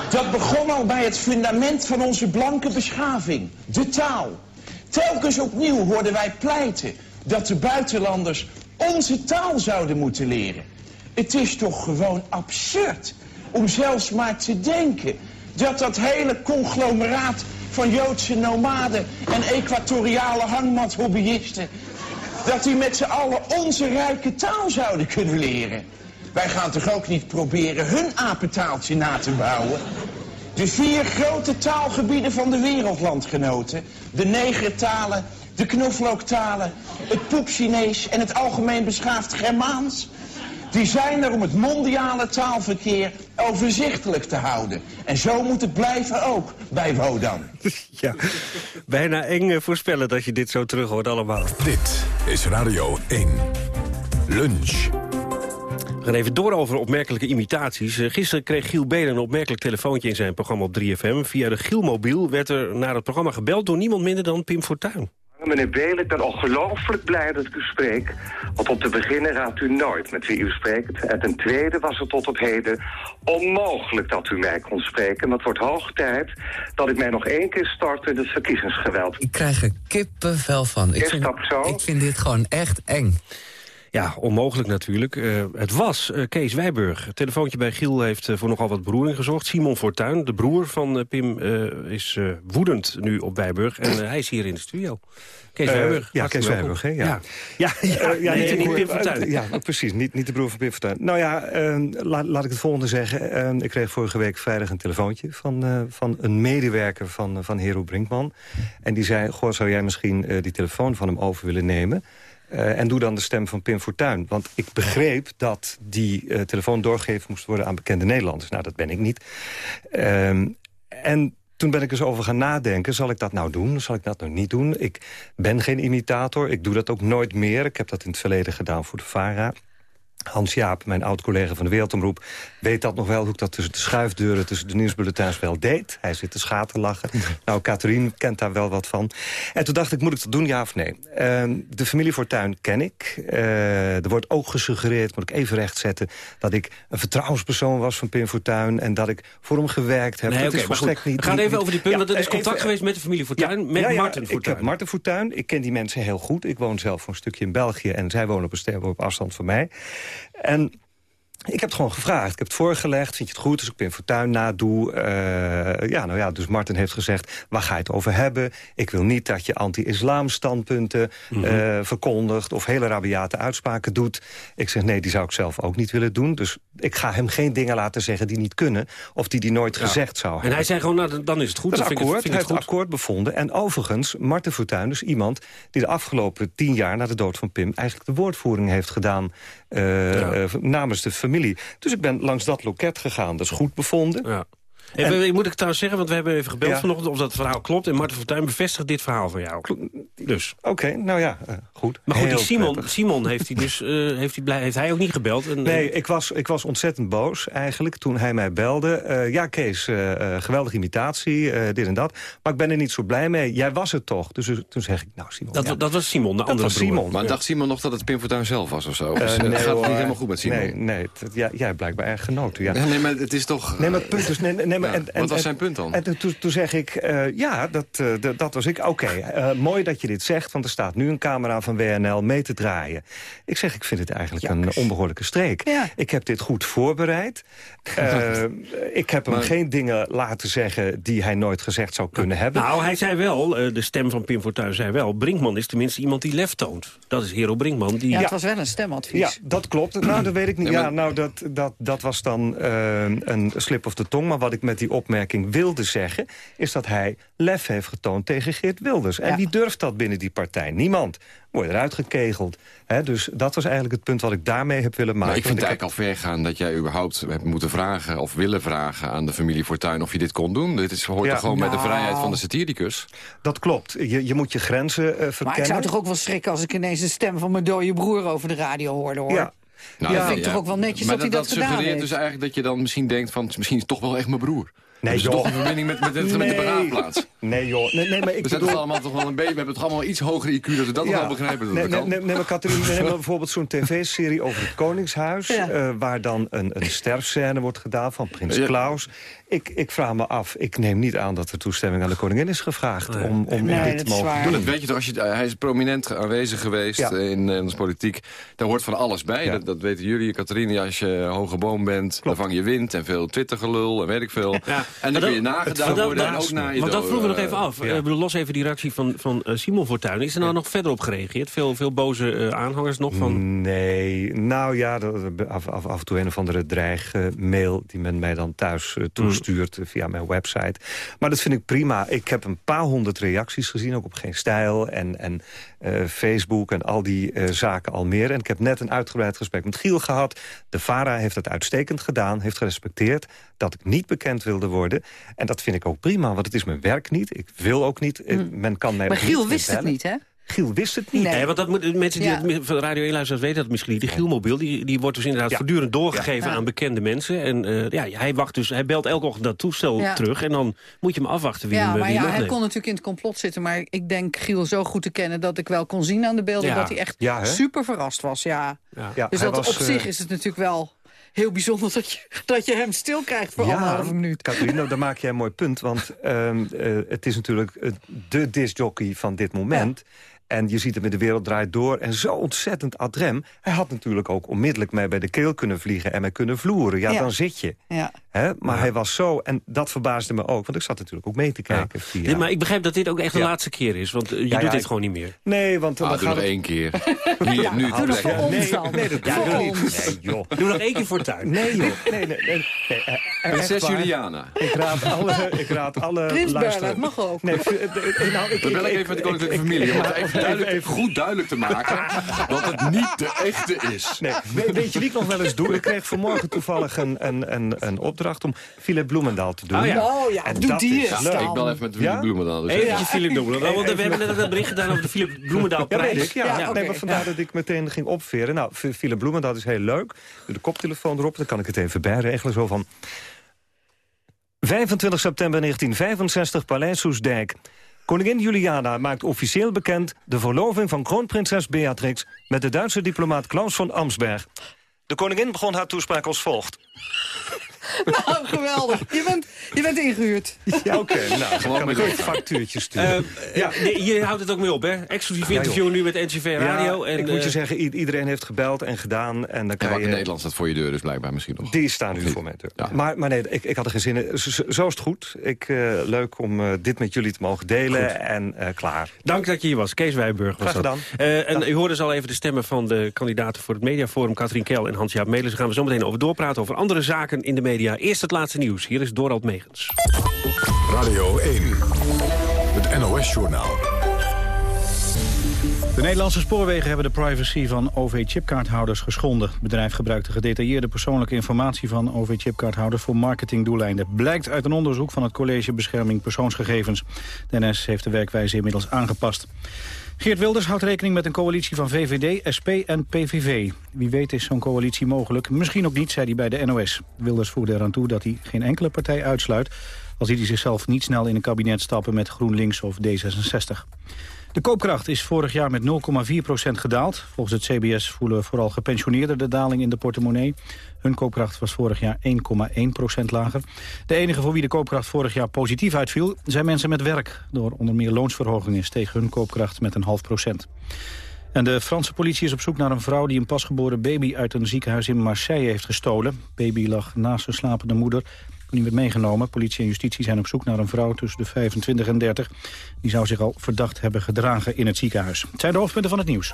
Dat begon al bij het fundament van onze blanke beschaving, de taal. Telkens opnieuw hoorden wij pleiten dat de buitenlanders onze taal zouden moeten leren. Het is toch gewoon absurd om zelfs maar te denken dat dat hele conglomeraat van Joodse nomaden en equatoriale hangmat-hobbyisten... dat die met z'n allen onze rijke taal zouden kunnen leren. Wij gaan toch ook niet proberen hun apentaaltje na te bouwen? De vier grote taalgebieden van de wereldlandgenoten. De negertalen, de knoflooktalen, het poepchinees en het algemeen beschaafd Germaans die zijn er om het mondiale taalverkeer overzichtelijk te houden. En zo moet het blijven ook bij Wodan. Ja, bijna eng eh, voorspellen dat je dit zo terug hoort allemaal. Dit is Radio 1. Lunch. We gaan even door over opmerkelijke imitaties. Eh, gisteren kreeg Giel Belen een opmerkelijk telefoontje in zijn programma op 3FM. Via de Gielmobiel werd er naar het programma gebeld door niemand minder dan Pim Fortuyn. Meneer Belen, ik ben ongelooflijk blij dat ik u spreek. Want om te beginnen raadt u nooit met wie u spreekt. En ten tweede was het tot op heden onmogelijk dat u mij kon spreken. Maar het wordt hoog tijd dat ik mij nog één keer stort in het verkiezingsgeweld. Ik krijg er kippenvel van. Ik Is vind, dat zo? Ik vind dit gewoon echt eng. Ja, onmogelijk natuurlijk. Uh, het was uh, Kees Wijburg. Het telefoontje bij Giel heeft uh, voor nogal wat beroering gezorgd. Simon Fortuyn, de broer van Pim, is woedend nu op Wijburg. En hij is hier in de studio. Kees Wijburg. ja, Kees Wijburg, hè? Ja. Ja, ja, ja, ja nee, niet, niet Pim Fortuyn. ja, precies. Niet, niet de broer van Pim Fortuyn. Nou ja, laat, laat ik het volgende zeggen. ik kreeg vorige week vrijdag een telefoontje van, van een medewerker van, van Hero Brinkman. En die zei, goh, zou jij misschien die telefoon van hem over willen nemen... Uh, en doe dan de stem van Pim Fortuyn. Want ik begreep dat die uh, telefoon doorgegeven moest worden aan bekende Nederlanders. Nou, dat ben ik niet. Uh, en toen ben ik eens over gaan nadenken. Zal ik dat nou doen? Zal ik dat nou niet doen? Ik ben geen imitator. Ik doe dat ook nooit meer. Ik heb dat in het verleden gedaan voor de VARA. Hans Jaap, mijn oud-collega van de Wereldomroep... weet dat nog wel, hoe ik dat tussen de schuifdeuren... tussen de nieuwsbulletins wel deed. Hij zit te schaterlachen. nou, Catherine kent daar wel wat van. En toen dacht ik, moet ik dat doen, ja of nee? Uh, de familie Fortuyn ken ik. Uh, er wordt ook gesuggereerd, moet ik even rechtzetten... dat ik een vertrouwenspersoon was van Pim Fortuyn... en dat ik voor hem gewerkt heb. Nee, dat okay, is volstrekt niet... We gaan even over die punt, ja, want er is contact even, geweest met de familie Fortuyn... Ja, met ja, Martin Fortuyn. Ik heb Martin Fortuyn, ik ken die mensen heel goed. Ik woon zelf voor een stukje in België... en zij wonen op een op afstand van mij. En ik heb het gewoon gevraagd. Ik heb het voorgelegd. Vind je het goed als ik Pim Fortuyn nadoe? Uh, ja, nou ja, dus Martin heeft gezegd, waar ga je het over hebben? Ik wil niet dat je anti-islam standpunten mm -hmm. uh, verkondigt... of hele rabiate uitspraken doet. Ik zeg, nee, die zou ik zelf ook niet willen doen. Dus ik ga hem geen dingen laten zeggen die niet kunnen... of die hij nooit ja. gezegd zou hebben. En hij zei gewoon, nou, dan is het goed. Dat is vind akkoord. Ik, vind hij het heeft akkoord bevonden. En overigens, Martin Fortuyn is iemand... die de afgelopen tien jaar na de dood van Pim... eigenlijk de woordvoering heeft gedaan ja. namens de familie. Dus ik ben langs dat loket gegaan. Dat is goed bevonden. Ja. En, en, moet ik trouwens zeggen, want we hebben even gebeld ja. vanochtend... of dat verhaal klopt. En Martin Fortuyn bevestigt dit verhaal van jou. Dus. Oké, okay, nou ja, uh, goed. Maar goed, die Simon, Simon heeft, hij dus, uh, heeft, hij blij, heeft hij ook niet gebeld? En, nee, ik was, ik was ontzettend boos eigenlijk toen hij mij belde. Uh, ja, Kees, geweldige imitatie, dit en dat. Maar ik ben er niet zo blij mee. Jij was het toch? Dus toen zeg ik, nou Simon... Dat, ja, dat was Simon, de dat andere was Simon. Maar ja. dacht Simon nog dat het Pim Fortuyn zelf was of zo? Dus, nee, het gaat hoor, niet helemaal goed met Simon. Nee, nee het, ja, jij hebt blijkbaar erg genoten. Ja. Nee, maar het is toch... Nee, maar het punt is... Nee, nee, maar, ja, en, en, wat was zijn punt dan? En toen, toen zeg ik, uh, ja, dat, uh, dat was ik. Oké, okay, uh, mooi dat je dit zegt, want er staat nu een camera van WNL mee te draaien. Ik zeg, ik vind het eigenlijk Jaks. een onbehoorlijke streek. Ja. Ik heb dit goed voorbereid. ik heb hem maar... geen dingen laten zeggen die hij nooit gezegd zou kunnen hebben. Nou, hij zei wel, de stem van Pim Fortuyn zei wel... Brinkman is tenminste iemand die lef toont. Dat is Hero Brinkman. Die... Ja, het was wel een stemadvies. Ja, dat klopt. Nou, dat weet ik niet. Ja, nou, dat, dat, dat was dan een slip of de tong. Maar wat ik met die opmerking wilde zeggen... is dat hij lef heeft getoond tegen Geert Wilders. En ja. wie durft dat binnen die partij? Niemand. Word eruit gekegeld. He, dus dat was eigenlijk het punt wat ik daarmee heb willen maken. Maar ik vind het eigenlijk al ver gaan dat jij überhaupt hebt moeten vragen... of willen vragen aan de familie Fortuyn of je dit kon doen. Dit is, hoort ja. toch gewoon nou. met de vrijheid van de satiricus? Dat klopt. Je, je moet je grenzen uh, verkennen. Maar ik zou toch ook wel schrikken als ik ineens de stem van mijn dode broer over de radio hoorde, hoor. Ja. Nou, ja, dat vind ik ja. toch ook wel netjes maar dat, dat hij dat, dat gedaan heeft. dus eigenlijk dat je dan misschien denkt van... misschien is het toch wel echt mijn broer. Nee, dus joh. toch een verbinding met, met, met, met de begraafplaats. Nee, joh. Nee, nee, maar ik we bedoel... het allemaal toch wel een beetje... We hebben het allemaal iets hoger IQ, dat we dat ja. wel begrijpen. Nee, nee, nee, nee, maar hebben bijvoorbeeld zo'n tv-serie over het Koningshuis... Ja. Uh, waar dan een, een sterfscène wordt gedaan van Prins ja. Klaus. Ik, ik vraag me af, ik neem niet aan dat er toestemming aan de koningin is gevraagd... Nee. om, om nee, dit te mogen doen. Dat weet je toch, als je, hij is prominent aanwezig geweest ja. in, in onze politiek. Daar hoort van alles bij, ja. dat, dat weten jullie. Catharine, als je hoge boom bent, Klopt. dan vang je wind... en veel Twittergelul en weet ik veel. Ja. En dan kun je nagedaan worden en ook na je Want dat vroegen we nog even af. Ja. Uh, los even die reactie van, van uh, Simon Fortuyn. Is er nou nog verder op gereageerd? Veel, veel boze uh, aanhangers nog van? Nee, nou ja, af, af, af en toe een of andere dreigmail... die men mij dan thuis toestuurt mm. via mijn website. Maar dat vind ik prima. Ik heb een paar honderd reacties gezien, ook op Geen Stijl... en, en Facebook en al die zaken al meer. En ik heb net een uitgebreid gesprek met Giel gehad. De VARA heeft het uitstekend gedaan, heeft gerespecteerd... dat ik niet bekend wilde worden. En dat vind ik ook prima, want het is mijn werk niet. Ik wil ook niet. Mm. Men kan mij maar Giel wist het niet, hè? Giel wist het niet. Nee, nee want dat moet, mensen die ja. het van Radio 1 luisteren weten dat misschien niet. De Gielmobiel die, die wordt dus inderdaad ja. voortdurend doorgegeven ja. aan bekende mensen. En uh, ja, hij wacht dus, hij belt elke ochtend dat toestel terug. En dan moet je hem afwachten wie ja, hem maar wie ja, hij kon natuurlijk in het complot zitten. Maar ik denk Giel zo goed te kennen dat ik wel kon zien aan de beelden... dat hij echt super verrast was. Ja. dus dat was, op zich is het natuurlijk wel heel bijzonder dat je, dat je hem stil krijgt voor ja, anderhalve minuut. Catharino, daar maak jij een mooi punt. Want um, uh, het is natuurlijk de discjockey van dit moment. Ja. En je ziet hem in de wereld draait door. En zo ontzettend adrem. Hij had natuurlijk ook onmiddellijk mij bij de keel kunnen vliegen... en mij kunnen vloeren. Ja, dan zit je. Ja. Hè? Maar hij was zo... En dat verbaasde me ook. Want ik zat natuurlijk ook mee te kijken. Ja. maar ik begrijp dat dit ook echt de laatste keer is. Want uh, je doet dit gewoon niet meer. Nee, want... Ah, doe nog één keer. Hier, nu doe nog voor ons nee, nee, dat doe niet. Joh. Doe nog één keer voor tuin. Nee, joh. Nee, nee, nee. nee. Prinses Juliana. Ik raad alle... Ik raad alle Prins Bernhard mag ook. Nee, nou, ik, We bellen even met de koninklijke familie. Om het even, goed duidelijk te maken dat het niet de echte is. Nee, weet je wie ik nog wel eens doe? Ik kreeg vanmorgen toevallig een, een, een, een opdracht om Philip Bloemendaal te doen. Oh ja, oh, ja en doe dat die is eens leuk. Ik bel even met Philip Ja? Bloemendaal. Dus. Philip Bloemendaal. Want we hebben net een bericht gedaan over de Philip Bloemendaal Ja, prijs. Ja. Ja, nee, maar vandaar ja. dat ik meteen ging opveren. Nou, Philip Bloemen, dat is heel leuk. Doe de koptelefoon erop, dan kan ik het even bijregelen. Zo van... 25 september 1965, Paleis Soesdijk. Koningin Juliana maakt officieel bekend... de verloving van kroonprinses Beatrix... met de Duitse diplomaat Klaus von Amsberg. De koningin begon haar toespraak als volgt. Nou, geweldig. Je bent, je bent ingehuurd. Ja, oké. nou, Gewoon kan ik met ook factuurtjes sturen. Eh, ja. nee, je houdt het ook mee op, hè? Exclusief interview nu met NCV Radio. Ja, en, ik moet je eh, zeggen, iedereen heeft gebeld en gedaan. En dan En kan Wakker je... Nederland staat voor je deur dus blijkbaar misschien nog. Die staan nu voor mij. deur. Maar, maar nee, ik, ik had er geen zin in. Zo, zo is het goed. Ik, eh, leuk om eh, dit met jullie te mogen delen. En eh, klaar. Dank dat je hier was. Kees Wijnburg was Graag dat. Eh, en u hoorde dus al even de stemmen van de kandidaten voor het Mediaforum... Katrien Kel en Hans-Jaap Melis. Daar gaan we zo meteen over doorpraten over andere zaken in de media. Eerst het laatste nieuws. Hier is Dorald Megens. Radio 1. Het NOS-journaal. De Nederlandse spoorwegen hebben de privacy van OV-chipkaarthouders geschonden. Het bedrijf gebruikte gedetailleerde persoonlijke informatie van OV-chipkaarthouders voor marketingdoeleinden. Blijkt uit een onderzoek van het College Bescherming Persoonsgegevens. De NS heeft de werkwijze inmiddels aangepast. Geert Wilders houdt rekening met een coalitie van VVD, SP en PVV. Wie weet is zo'n coalitie mogelijk. Misschien ook niet, zei hij bij de NOS. Wilders voegde eraan toe dat hij geen enkele partij uitsluit... als hij zichzelf niet snel in een kabinet stappen met GroenLinks of D66. De koopkracht is vorig jaar met 0,4% gedaald. Volgens het CBS voelen vooral gepensioneerden de daling in de portemonnee. Hun koopkracht was vorig jaar 1,1% lager. De enige voor wie de koopkracht vorig jaar positief uitviel... zijn mensen met werk. Door onder meer loonsverhogingen steeg hun koopkracht met een half procent. En de Franse politie is op zoek naar een vrouw die een pasgeboren baby uit een ziekenhuis in Marseille heeft gestolen. Baby lag naast zijn slapende moeder. Die werd meegenomen. Politie en justitie zijn op zoek naar een vrouw tussen de 25 en 30. Die zou zich al verdacht hebben gedragen in het ziekenhuis. Het zijn de hoofdpunten van het nieuws.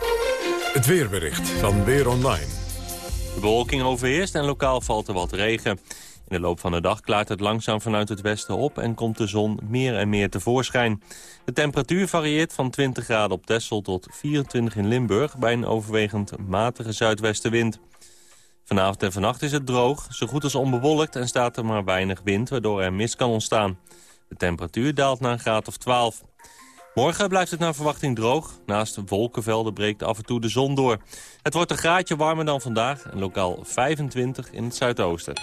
Het weerbericht van Weer Online. De bewolking overheerst en lokaal valt er wat regen. In de loop van de dag klaart het langzaam vanuit het westen op... en komt de zon meer en meer tevoorschijn. De temperatuur varieert van 20 graden op Texel tot 24 in Limburg... bij een overwegend matige zuidwestenwind. Vanavond en vannacht is het droog, zo goed als onbewolkt... en staat er maar weinig wind, waardoor er mist kan ontstaan. De temperatuur daalt naar een graad of 12. Morgen blijft het naar verwachting droog. Naast wolkenvelden breekt af en toe de zon door. Het wordt een graadje warmer dan vandaag en lokaal 25 in het zuidoosten.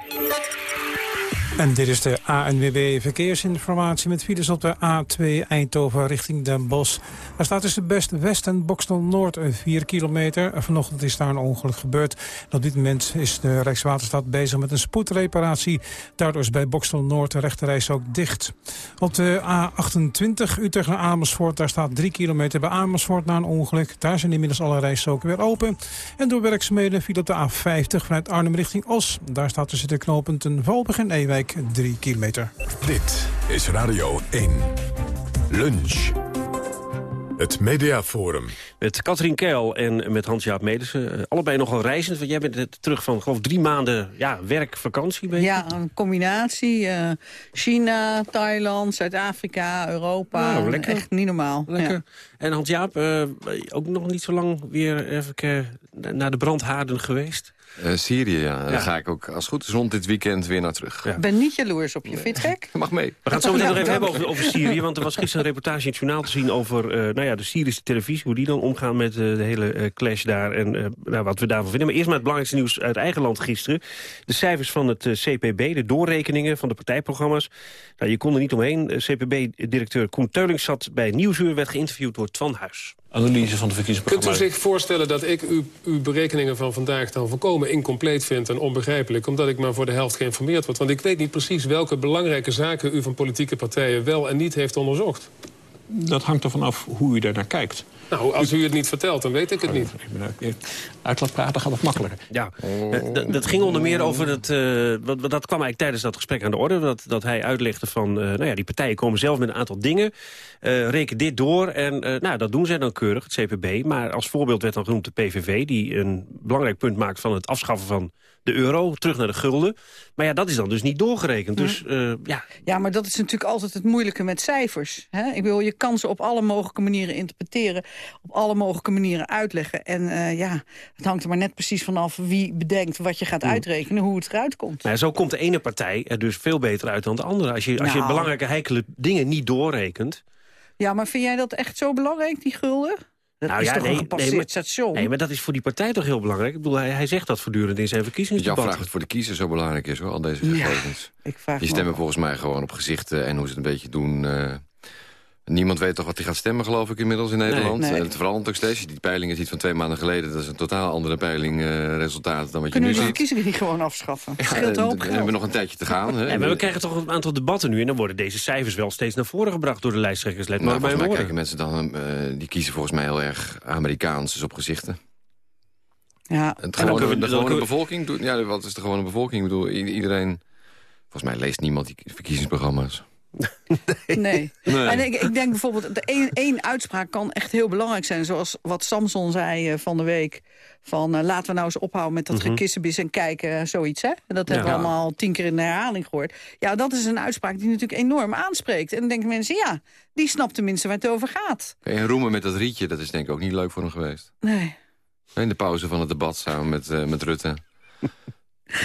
En dit is de ANWB Verkeersinformatie met files op de A2 Eindhoven richting Den Bosch. Daar staat tussen Best West en Bokstel Noord 4 kilometer. Vanochtend is daar een ongeluk gebeurd. Op dit moment is de Rijkswaterstaat bezig met een spoedreparatie. Daardoor is bij Bokstel Noord de rechterreis ook dicht. Op de A28 Utrecht naar Amersfoort, daar staat 3 kilometer bij Amersfoort na een ongeluk. Daar zijn inmiddels alle rijstroken weer open. En door werkzaamheden viel op de A50 vanuit Arnhem richting Os. Daar staat tussen de knooppunten Valburg en Ewijk 3 kilometer. Dit is Radio 1. Lunch. Het Mediaforum. Met Katrien Keil en met Hans-Jaap Melissen. Eh, Allebei nogal reizend, want jij bent terug van geloof drie maanden ja, werkvakantie. Ben je? Ja, een combinatie. eh, China, Thailand, Zuid-Afrika, Europa. Nou, lekker. Echt niet normaal. Lekker. Ja. En Hans-Jaap, eh, ook nog niet zo lang weer even naar de brandhaarden geweest. Eh, Syrië, ja. Ja. Daar ga ik ook als het goed is rond dit weekend weer naar terug. Ik ben niet jaloers op je fitrek. Mag mee. We gaan het zo meteen nog even hebben over, over Syrië. Want er was gisteren een reportage in het journaal te zien over eh, nou ja, de Syrische televisie. Hoe die dan omgaan met eh, de hele clash daar. En eh, nou, wat we daarvan vinden. Maar eerst maar het belangrijkste nieuws uit eigen land gisteren. De cijfers van het CPB, de doorrekeningen van de partijprogramma's. Nou, je kon er niet omheen. CPB-directeur Koen Teulings zat bij Nieuwsuur. Werd geïnterviewd door Twan Huis. Analyse van de Kunt u verkiezingsprogramma. zich voorstellen dat ik uw, uw berekeningen van vandaag dan volkomen incompleet vind en onbegrijpelijk, omdat ik maar voor de helft geïnformeerd word? Want ik weet niet precies welke belangrijke zaken u van politieke partijen wel en niet heeft onderzocht. Dat hangt ervan af hoe u daar naar kijkt. Nou, als u het niet vertelt, dan weet ik het niet. Uit laat praten gaat het makkelijker. Ja, dat ging onder meer over het... eh, wat, wat- dat kwam eigenlijk tijdens dat gesprek aan de orde. Dat, dat hij uitlegde van, eh, nou ja, die partijen komen zelf met een aantal dingen. eh reken dit door en eh, nou, dat doen zij dan keurig, het CPB. Maar als voorbeeld werd dan genoemd de PVV... die een belangrijk punt maakt van het afschaffen van de euro... terug naar de gulden. Maar ja, dat is dan dus niet doorgerekend. Dus eh, ja, Ja, maar dat is natuurlijk altijd het moeilijke met cijfers. Hè? Ik bedoel, je kan ze op alle mogelijke manieren interpreteren. Op alle mogelijke manieren uitleggen. En eh, ja, het hangt er maar net precies vanaf wie bedenkt wat je gaat uitrekenen. Hoe het eruit komt. Maar zo komt de ene partij er dus veel beter uit dan de andere. Als je, als je Nou. belangrijke heikele dingen niet doorrekent... Ja, maar vind jij dat echt zo belangrijk, die gulden? Dat nou is ja, toch nee, een gepasseerd nee, maar, station? nee, maar dat is voor die partij toch heel belangrijk? Ik bedoel, hij, hij zegt dat voortdurend in zijn Dus jouw verkiezingsdebat. vraag is voor de kiezer zo belangrijk is, hoor, al deze Ja, gegevens. ik vraag Die me stemmen volgens mij gewoon op gezichten en hoe ze het een beetje doen. eh. Niemand weet toch wat hij gaat stemmen, geloof ik, inmiddels in Nederland. Nee. En het verandert ook steeds. Als je die peilingen ziet van twee maanden geleden... dat is een totaal andere peilingresultaat dan wat je Kunnen nu we de ziet. verkiezingen niet gewoon afschaffen? Het Ja, scheelt hoop en we hebben geld. nog een tijdje te gaan. Hè. Ja, maar we krijgen toch een aantal debatten nu... en dan worden deze cijfers wel steeds naar voren gebracht door de lijsttrekkers. Let Nou, maar mij kijken mensen dan... eh, die kiezen volgens mij heel erg Amerikaans, dus op gezichten. Ja, Het gewone, kunnen we- de gewone kunnen we- bevolking doet... Ja, wat is de gewone bevolking? Ik bedoel, iedereen... Volgens mij leest niemand die verkiezingsprogramma's. Nee. Nee. En ik, ik denk bijvoorbeeld, de één, één uitspraak kan echt heel belangrijk zijn. Zoals wat Samson zei eh, van de week. Van eh, laten we nou eens ophouden met dat gekissenbis en kijken, eh, zoiets. Hè? En dat hebben we Ja. allemaal tien keer in de herhaling gehoord. Ja, dat is een uitspraak die natuurlijk enorm aanspreekt. En dan denken mensen, ja, die snapt tenminste waar het over gaat. En roemen met dat rietje, dat is denk ik ook niet leuk voor hem geweest. Nee. In de pauze van het debat samen met, met Rutte.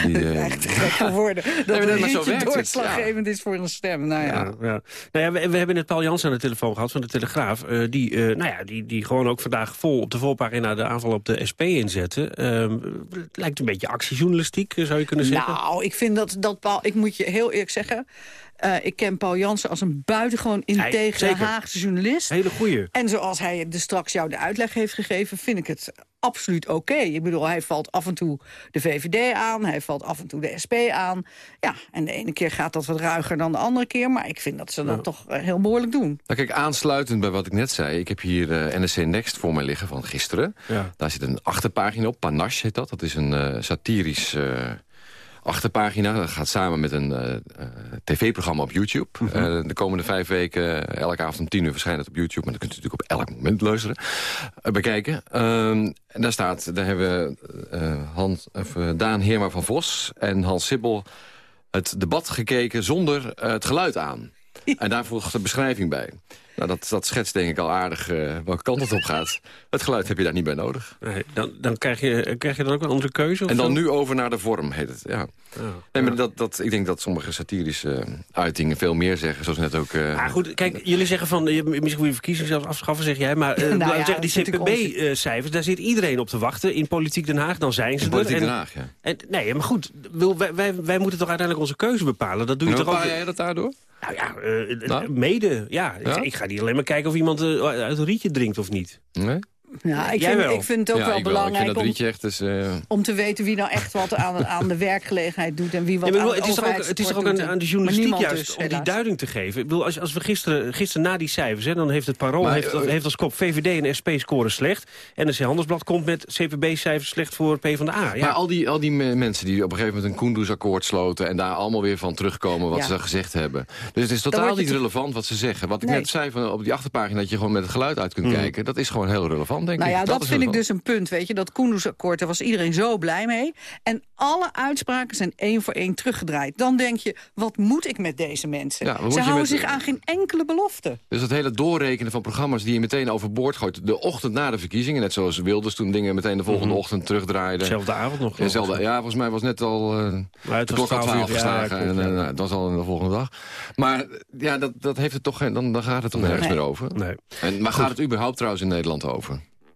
Die, eh, Echt gek voor woorden. Dat maar een zo doorslaggevend is voor een stem. Nou ja. Ja, ja. Nou ja, we, we hebben net Paul Jans aan de telefoon gehad van de Telegraaf. eh, die, eh, nou ja, die, die gewoon ook vandaag vol op de voorpagina de aanval op de SP inzetten. Ehm, het lijkt een beetje actiejournalistiek, zou je kunnen zeggen. Nou, ik vind dat, dat Paul, ik moet je heel eerlijk zeggen... ik ken Paul Jansen als een buitengewoon integere. Haagse journalist. Hele goeie. En zoals hij de straks jou de uitleg heeft gegeven... vind ik het absoluut oké. Ik bedoel, hij valt af en toe de VVD aan. Hij valt af en toe de SP aan. Ja, en de ene keer gaat dat wat ruiger dan de andere keer. Maar ik vind dat ze dat toch eh, heel behoorlijk doen. Nou kijk, aansluitend bij wat ik net zei. Ik heb hier eh NSC Next voor mij liggen van gisteren. Ja. Daar zit een achterpagina op. Panache heet dat. Dat is een eh, satirisch eh, achterpagina. Dat gaat samen met een eh, eh, tv-programma op YouTube. Eh, de komende vijf weken, elke avond om tien uur verschijnt het op YouTube. Maar dat kunt u natuurlijk op elk moment luisteren, eh, bekijken. Ehm, en daar staat, daar hebben Hans, of, Daan Heerma van Vos en Hans Sibbel... het debat gekeken zonder het geluid aan. En daar volgt de beschrijving bij. Nou, dat, dat schetst denk ik al aardig eh, welke kant het op gaat. Het geluid heb je daar niet bij nodig. Nee, dan, dan krijg, je, krijg je dan ook een andere keuze? of En dan zo? nu over naar de vorm, heet het. Ja. Nee, maar dat, dat, ik denk dat sommige satirische eh, uitingen veel meer zeggen. Zoals net ook... eh, Ah, goed, kijk, jullie zeggen van, eh, misschien moet je verkiezingen zelfs afschaffen, zeg jij. Maar eh, Nou ja, zeggen, die CPB-cijfers, daar zit iedereen op te wachten. In Politiek Den Haag, dan zijn ze In er. Politiek En- Den Haag, ja. En, nee, maar goed, wil, wij, wij, wij moeten toch uiteindelijk onze keuze bepalen. Dat doe je En toch ook... bepaal jij dat daardoor? Nou ja, eh, Nou? mede. Ja, Ja? Ik, ik ga niet alleen maar kijken of iemand uit een rietje drinkt of niet. Nee? Ja, ik, Jij vind, wel. ik vind het ook ja, wel ik wel. belangrijk Ik vind dat om, echt... Eh, om te weten wie nou echt wat aan, aan de werkgelegenheid doet... en wie wat Ja, aan bedoel, de het is toch ook, het is toch ook aan, doet. aan de Maar journalistiek juist dus, om die duiding te geven. Ik bedoel, als, als we gisteren, gisteren na die cijfers... Hè, dan heeft het Parool Maar, heeft, eh, heeft als kop VVD en SP scoren slecht. NRC Handelsblad komt met CPB-cijfers slecht voor PvdA. Ja. Maar al die, al die me- mensen die op een gegeven moment een Koendersakkoord sloten... en daar allemaal weer van terugkomen wat Ja. ze gezegd hebben. Dus het is totaal niet relevant wat ze zeggen. Wat ik Nee. net zei van, op die achterpagina dat je gewoon met het geluid uit kunt kijken... dat is gewoon heel relevant, denk Nou ik. ja, dat, vind ik dus een punt, weet je. Dat Koendersakkoord, daar was iedereen zo blij mee. En alle uitspraken zijn één voor één teruggedraaid. Dan denk je, wat moet ik met deze mensen? Ja, Ze houden met- zich aan geen enkele belofte. Dus dat hele doorrekenen van programma's die je meteen overboord gooit... de ochtend na de verkiezingen, net zoals Wilders toen dingen meteen de volgende ochtend terugdraaiden. Dezelfde avond nog. Ja, dezelfde- ja, volgens mij was net al uh, de was klok al 12 uur, 12 ja, geslagen. en, ja. eh, nou, was al de volgende dag. Maar ja, dat, dat heeft het toch geen, dan, dan gaat het toch nergens Nee. meer over. Nee. En, maar gaat het überhaupt trouwens in Nederland over?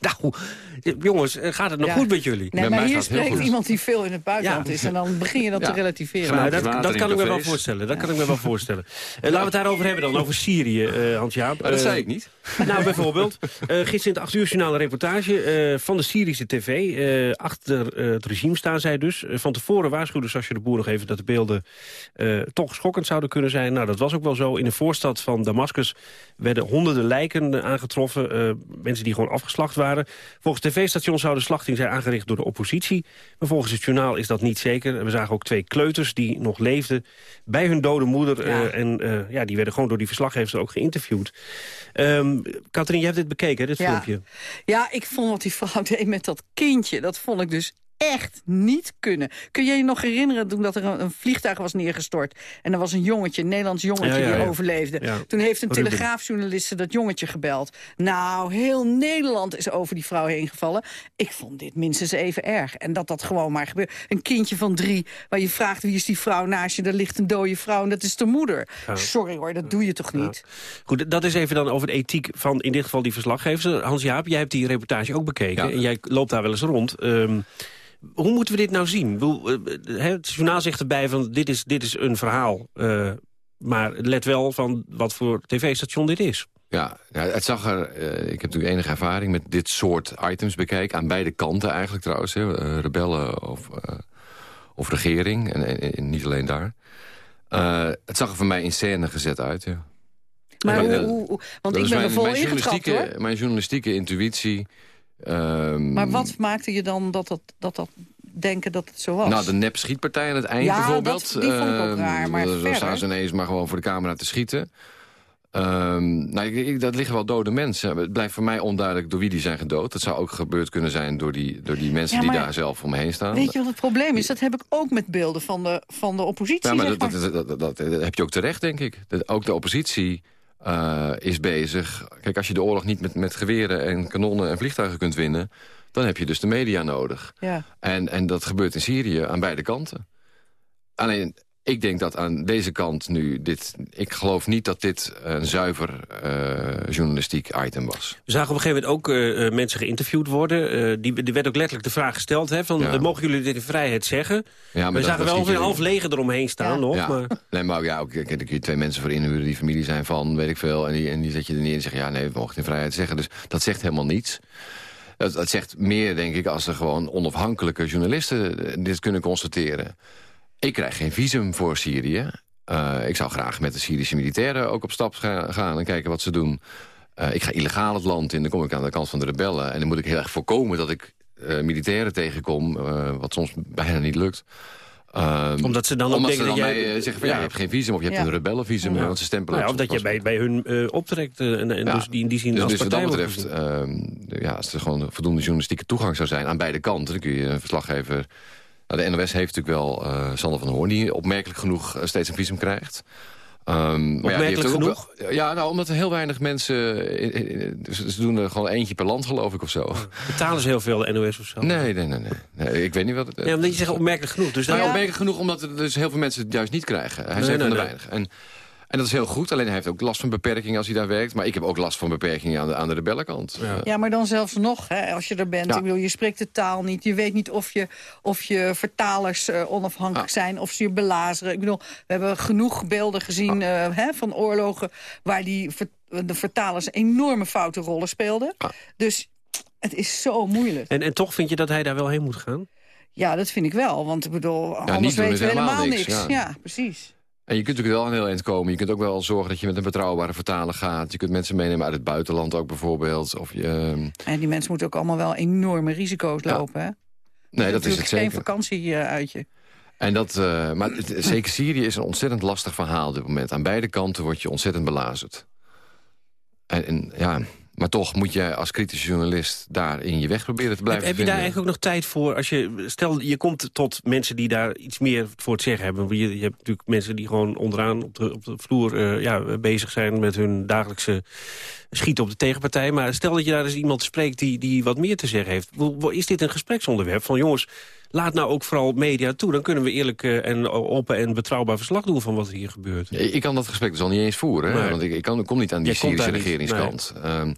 Nou, jongens, eh, gaat het nog Ja. goed met jullie? Nee, maar hier spreekt iemand die veel in het buitenland is. En dan begin je dat te relativeren. Nou, dat, dat kan ik me wel voorstellen. Dat kan ik me wel voorstellen. Eh, laten we het daarover hebben dan, over Syrië, eh Hans-Jaap. Maar dat Eh, zei ik niet. Nou, bijvoorbeeld. eh gisteren in het 8 uur journaal een reportage eh, van de Syrische tv. eh, achter het regime staan zij dus. Van tevoren waarschuwde Sascha de Boer nog even dat de beelden eh, toch schokkend zouden kunnen zijn. Nou, dat was ook wel zo. In de voorstad van Damascus werden honderden lijken aangetroffen. eh, mensen die gewoon afgeslacht waren. Volgens tv-stations zou de slachting zijn aangericht door de oppositie. Maar volgens het journaal is dat niet zeker. We zagen ook twee kleuters die nog leefden bij hun dode moeder. eh, en eh, ja, die werden gewoon door die verslaggevers ook geïnterviewd. Ehm Katrien, je hebt dit bekeken, hè, dit Ja. filmpje. Ja, ik vond wat die vrouw deed met dat kindje. Dat vond ik dus echt niet kunnen. Kun je je nog herinneren toen dat er een, een vliegtuig was neergestort... en er was een jongetje, een Nederlands jongetje, Ja, ja, die ja. overleefde. Ja. Toen heeft een Ruben. telegraafjournaliste dat jongetje gebeld. Nou, heel Nederland is over die vrouw heen gevallen. Ik vond dit minstens even erg. En dat dat gewoon maar gebeurt. Een kindje van drie, waar je vraagt wie is die vrouw naast je... er ligt een dode vrouw en dat is de moeder. Ja. Sorry hoor, dat doe je toch niet? Goed, dat is even dan over de ethiek van in dit geval die verslaggevers. Hans-Jaap, jij hebt die reportage ook bekeken. En jij loopt daar wel eens rond. Ehm, hoe moeten we dit nou zien? Bedoel, eh, eh, Het journaal zegt erbij van dit is, dit is een verhaal. eh, maar let wel van wat voor tv-station dit is. Ja, ja, het zag er... ik heb natuurlijk enige ervaring met dit soort items bekijken. Aan beide kanten eigenlijk trouwens. Hè, rebellen of, of regering. En, en- en niet alleen daar. Eh, het zag er voor mij in scène gezet uit, ja. Maar hoe, hoe- hoe- want ik ben mijn, er vol mijn ingetrapt journalistieke, hoor. Mijn journalistieke intuïtie... ehm, Maar wat maakte je dan dat dat, dat, dat denken dat het zo was? Nou, de nep schietpartij aan het eind Ja, bijvoorbeeld. dat- die vond ik ook Ehm, raar, maar dan staan ze ineens maar gewoon voor de camera te schieten. Ehm, nou, ik, ik- dat liggen wel dode mensen. Het blijft voor mij onduidelijk door wie die zijn gedood. Dat zou ook gebeurd kunnen zijn door die, door die mensen Ja, die daar zelf omheen staan. Weet je wat het probleem is? Dat heb ik ook met beelden van de, van de oppositie. Ja, maar zeg dat, maar. dat, dat, dat- dat heb je ook terecht, denk ik. Dat ook de oppositie eh, is bezig. Kijk, als je de oorlog niet met, met geweren en kanonnen en vliegtuigen kunt winnen... dan heb je dus de media nodig. Ja. En, en dat gebeurt in Syrië aan beide kanten. Alleen, ik denk dat aan deze kant nu dit... Ik geloof niet dat dit een zuiver eh, journalistiek item was. We zagen op een gegeven moment ook eh, eh, mensen geïnterviewd worden. Eh, die, die werd ook letterlijk de vraag gesteld. Hè, van, Ja. mogen jullie dit in vrijheid zeggen? Ja, maar We zagen wel je- half leger eromheen staan nog. Ja. Maar... Nee, maar ja, ook, kun je twee mensen voor inhuren die familie zijn van, weet ik veel. En die, en die zet je er neer en zeg ja, nee, we mogen het in vrijheid zeggen. Dus dat zegt helemaal niets. Dat, dat zegt meer, denk ik, als er gewoon onafhankelijke journalisten dit kunnen constateren. Ik krijg geen visum voor Syrië. Eh, ik zou graag met de Syrische militairen ook op stap ga- gaan en kijken wat ze doen. Eh, ik ga illegaal het land in, dan kom ik aan de kant van de rebellen. En dan moet ik heel erg voorkomen dat ik eh, militairen tegenkom, eh, wat soms bijna niet lukt. Ehm, Omdat ze dan ook omdat denken ze dat jij- zeggen van ja, je hebt geen visum of je hebt Ja. een rebellenvisum, Ja. want ze stempelen ja, of dat je bij, bij hun eh, optrekt en, en Ja. dus die in die zin dus, als dus wat partij dat betreft, ehm, ja, als er gewoon voldoende journalistieke toegang zou zijn aan beide kanten, dan kun je een verslaggever. Nou, de NOS heeft natuurlijk wel eh Sander van Hoorn, die opmerkelijk genoeg eh, steeds een visum krijgt. Maar ja, die Opmerkelijk ook genoeg? wel- ja, nou, omdat er heel weinig mensen... dus ze doen er gewoon eentje per land, geloof ik, of zo. Betalen ze heel veel, de NOS of zo? Nee, nee, nee. nee. nee ik weet niet wat het... Ja, omdat je zegt opmerkelijk genoeg. Dus nou, ja, opmerkelijk genoeg, omdat er dus heel veel mensen het juist niet krijgen. Hij Nee, van nee, de weinigen. En, en dat is heel goed, alleen hij heeft ook last van beperkingen als hij daar werkt. Maar ik heb ook last van beperkingen aan de, aan de rebellenkant. Ja, maar dan zelfs nog, hè, als je er bent. Ja. Ik bedoel, je spreekt de taal niet. Je weet niet of je, of je vertalers eh, onafhankelijk Ah. zijn. Of ze je belazeren. Ik bedoel, we hebben genoeg beelden gezien Ah. eh, hè, van oorlogen... waar die, ver- de vertalers enorme foute rollen speelden. Ah. Dus het is zo moeilijk. En, en toch vind je dat hij daar wel heen moet gaan? Ja, dat vind ik wel. Want ik bedoel, anders weten we helemaal helemaal niks, niks. ja. Ja, precies. En je kunt natuurlijk wel een heel eind komen. Je kunt ook wel zorgen dat je met een betrouwbare vertaler gaat. Je kunt mensen meenemen uit het buitenland ook bijvoorbeeld. Of je, ehm, En die mensen moeten ook allemaal wel enorme risico's lopen. Hè? nee, dat is het natuurlijk geen zeker. vakantieuitje. En dat, eh, maar het- zeker Syrië is een ontzettend lastig verhaal op dit moment. Aan beide kanten word je ontzettend belazerd. En, en ja, maar toch moet je als kritische journalist daar in je weg proberen te blijven heb je daar eigenlijk ook nog tijd voor? Als je, stel, je komt tot mensen die daar iets meer voor het zeggen hebben. Je, je hebt natuurlijk mensen die gewoon onderaan op de, op de vloer eh, ja, bezig zijn... met hun dagelijkse schieten op de tegenpartij. Maar stel dat je daar eens iemand spreekt die, die wat meer te zeggen heeft. Is dit een gespreksonderwerp van jongens... laat nou ook vooral media toe. Dan kunnen we eerlijk en open en betrouwbaar verslag doen van wat er hier gebeurt. Ik kan dat gesprek dus al niet eens voeren. Want ik, ik, kan, ik kom niet aan die Syrische regeringskant. Ehm,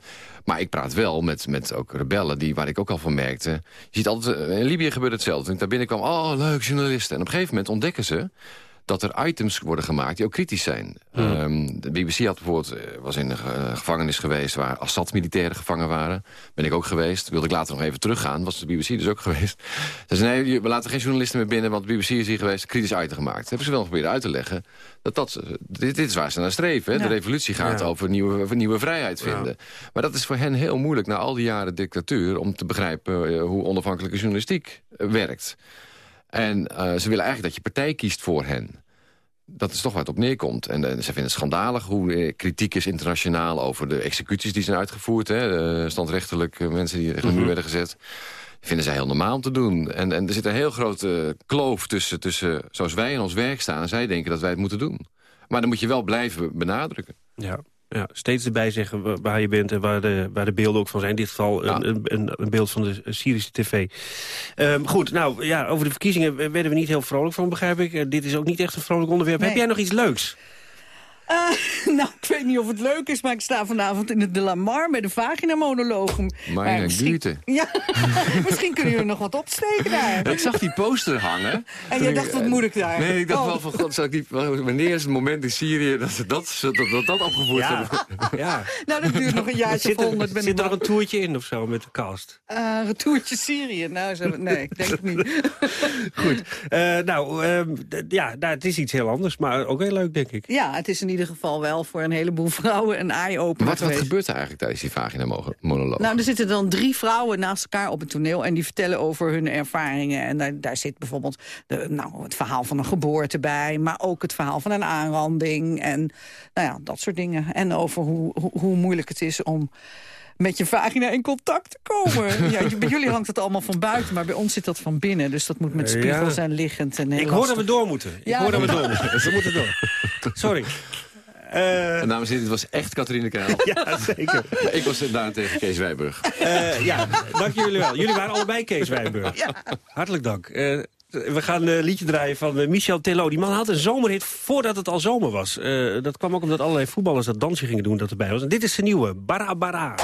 maar ik praat wel met, met ook rebellen, die, waar ik ook al van merkte. Je ziet altijd, in Libië gebeurt hetzelfde. Toen ik daar binnenkwam, oh leuk, journalisten. En op een gegeven moment ontdekken ze dat er items worden gemaakt die ook kritisch zijn. Ehm, de BBC had bijvoorbeeld, eh, was in een gevangenis geweest... waar Assad-militairen gevangen waren. Ben ik ook geweest. Wilde ik later nog even teruggaan. Was de BBC dus ook geweest. Ze zeiden, nee, we laten geen journalisten meer binnen... want de BBC is hier geweest, kritisch item gemaakt. Dat hebben ze wel geprobeerd uit te leggen. Dat dat, dit, dit is waar ze naar streven. De revolutie gaat over nieuwe, nieuwe vrijheid vinden. Maar dat is voor hen heel moeilijk... na al die jaren dictatuur... om te begrijpen eh, hoe onafhankelijke journalistiek eh, werkt. En uh, ze willen eigenlijk dat je partij kiest voor hen. Dat is toch waar het op neerkomt. En uh, ze vinden het schandalig hoe uh, kritiek is internationaal... over de executies die zijn uitgevoerd. Hè, standrechtelijk mensen die in de muur werden gezet. vinden zij heel normaal om te doen. En, en er zit een heel grote kloof tussen, tussen zoals wij in ons werk staan... en zij denken dat wij het moeten doen. Maar dan moet je wel blijven benadrukken. Ja ja, steeds erbij zeggen waar je bent en waar de, waar de beelden ook van zijn. In dit geval een, een, een beeld van de Syrische tv. Um, goed, nou ja, over de verkiezingen werden we niet heel vrolijk van, begrijp ik. Uh, dit is ook niet echt een vrolijk onderwerp. Heb jij nog iets leuks? Uh, nou, ik weet niet of het leuk is, maar ik sta vanavond in het De Lamar met een vagina-monoloog. Mijn misschien, Ja, misschien kunnen jullie nog wat opsteken daar. Ik zag die poster hangen. En je dacht, wat moet ik daar? Nee, ik dacht oh. wel van, god, zal ik die, wanneer is het moment in Syrië dat dat, dat, dat, dat opgevoerd ja. ja. Nou, dat duurt nog een jaartje zit er, honderd. Zit er nog een toertje in of zo met de cast? Uh, een toertje Syrië? Nou, zo, nee, ik denk het niet. Goed. Uh, nou, uh, ja, nou, het is iets heel anders, maar ook heel leuk, denk ik. Ja, het is in ieder geval wel voor een heleboel vrouwen een eye-opener wat, wat gebeurt er eigenlijk tijdens die vagina-monoloog? Nou, er zitten dan drie vrouwen naast elkaar op het toneel... en die vertellen over hun ervaringen. En daar, daar zit bijvoorbeeld de, nou, het verhaal van een geboorte bij... maar ook het verhaal van een aanranding en nou ja, dat soort dingen. En over hoe, hoe, hoe moeilijk het is om met je vagina in contact te komen. ja, bij jullie hangt het allemaal van buiten, maar bij ons zit dat van binnen. Dus dat moet met spiegels en liggend. En Ik hoor dat we door moeten. Ik hoor dat we door moeten. We moeten door. Sorry. Uh, en dames en heren, dit was echt Catharine Kraal. ja, zeker. ik was daarentegen Kees Wijburg. Uh, ja, dank jullie wel. Jullie waren allebei Kees Wijburg. Ja. Hartelijk dank. Uh, we gaan een liedje draaien van Michel Tello. Die man had een zomerhit voordat het al zomer was. dat kwam ook omdat allerlei voetballers dat dansje gingen doen dat erbij was. En dit is zijn nieuwe, Bara Bara.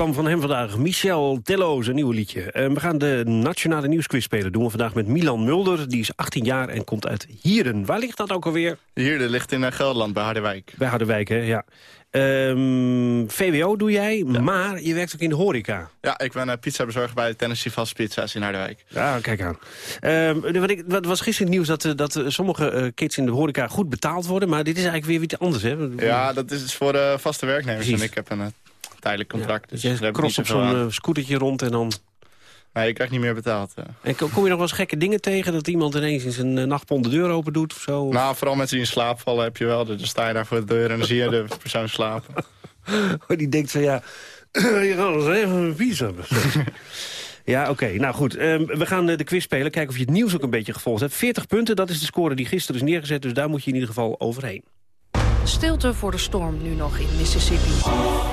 Kwam van hem vandaag. Michel Tello, zijn nieuwe liedje. Uh, we gaan de Nationale Nieuwsquiz spelen. doen we vandaag met Milan Mulder. Die is 18 jaar en komt uit Hieren. Waar ligt dat ook alweer? Hieren ligt in uh, Gelderland, bij Harderwijk. Bij Harderwijk, hè, ja. Um, VWO doe jij, maar je werkt ook in de horeca. Ja, ik ben uh, pizzabezorger bij Tennessee Fast Pizza's in Harderwijk. Ja, kijk aan. Um, wat, ik, wat was gisteren nieuws dat, dat sommige kids in de horeca goed betaald worden... maar dit is eigenlijk weer iets anders, hè? Ja, dat is voor de vaste werknemers. En ik heb een tijdelijk contract. dus je cross op zo'n scootertje rond en dan... Nee, je krijgt niet meer betaald. En kom je nog wel eens gekke dingen tegen? Dat iemand ineens in zijn nachtpond de deur open doet of zo? Nou, vooral mensen die in slaap vallen heb je wel. Dan sta je daar voor de deur en dan zie je de persoon slapen. die denkt van ja, je gaat eens even een visa Ja, oké. Nou goed, we gaan de quiz spelen. Kijken of je het nieuws ook een beetje gevolgd hebt. 40 punten, dat is de score die gisteren is neergezet. Dus daar moet je in ieder geval overheen. Stilte voor de storm nu nog in Mississippi.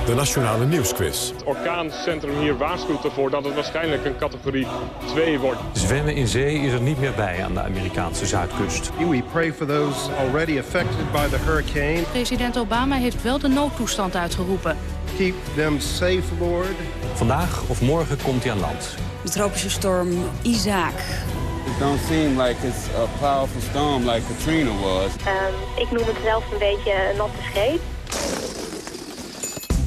De Nationale Nieuwsquiz. Het orkaancentrum hier waarschuwt ervoor dat het waarschijnlijk een categorie 2 wordt. Zwemmen in zee is er niet meer bij aan de Amerikaanse zuidkust. We pray for those already affected by the hurricane. President Obama heeft wel de noodtoestand uitgeroepen. Keep them safe, Lord. Vandaag of morgen komt hij aan land. De tropische storm Isaac It don't seem like it's a powerful storm like Katrina was. Um, ik noem het zelf een beetje een natte scheet.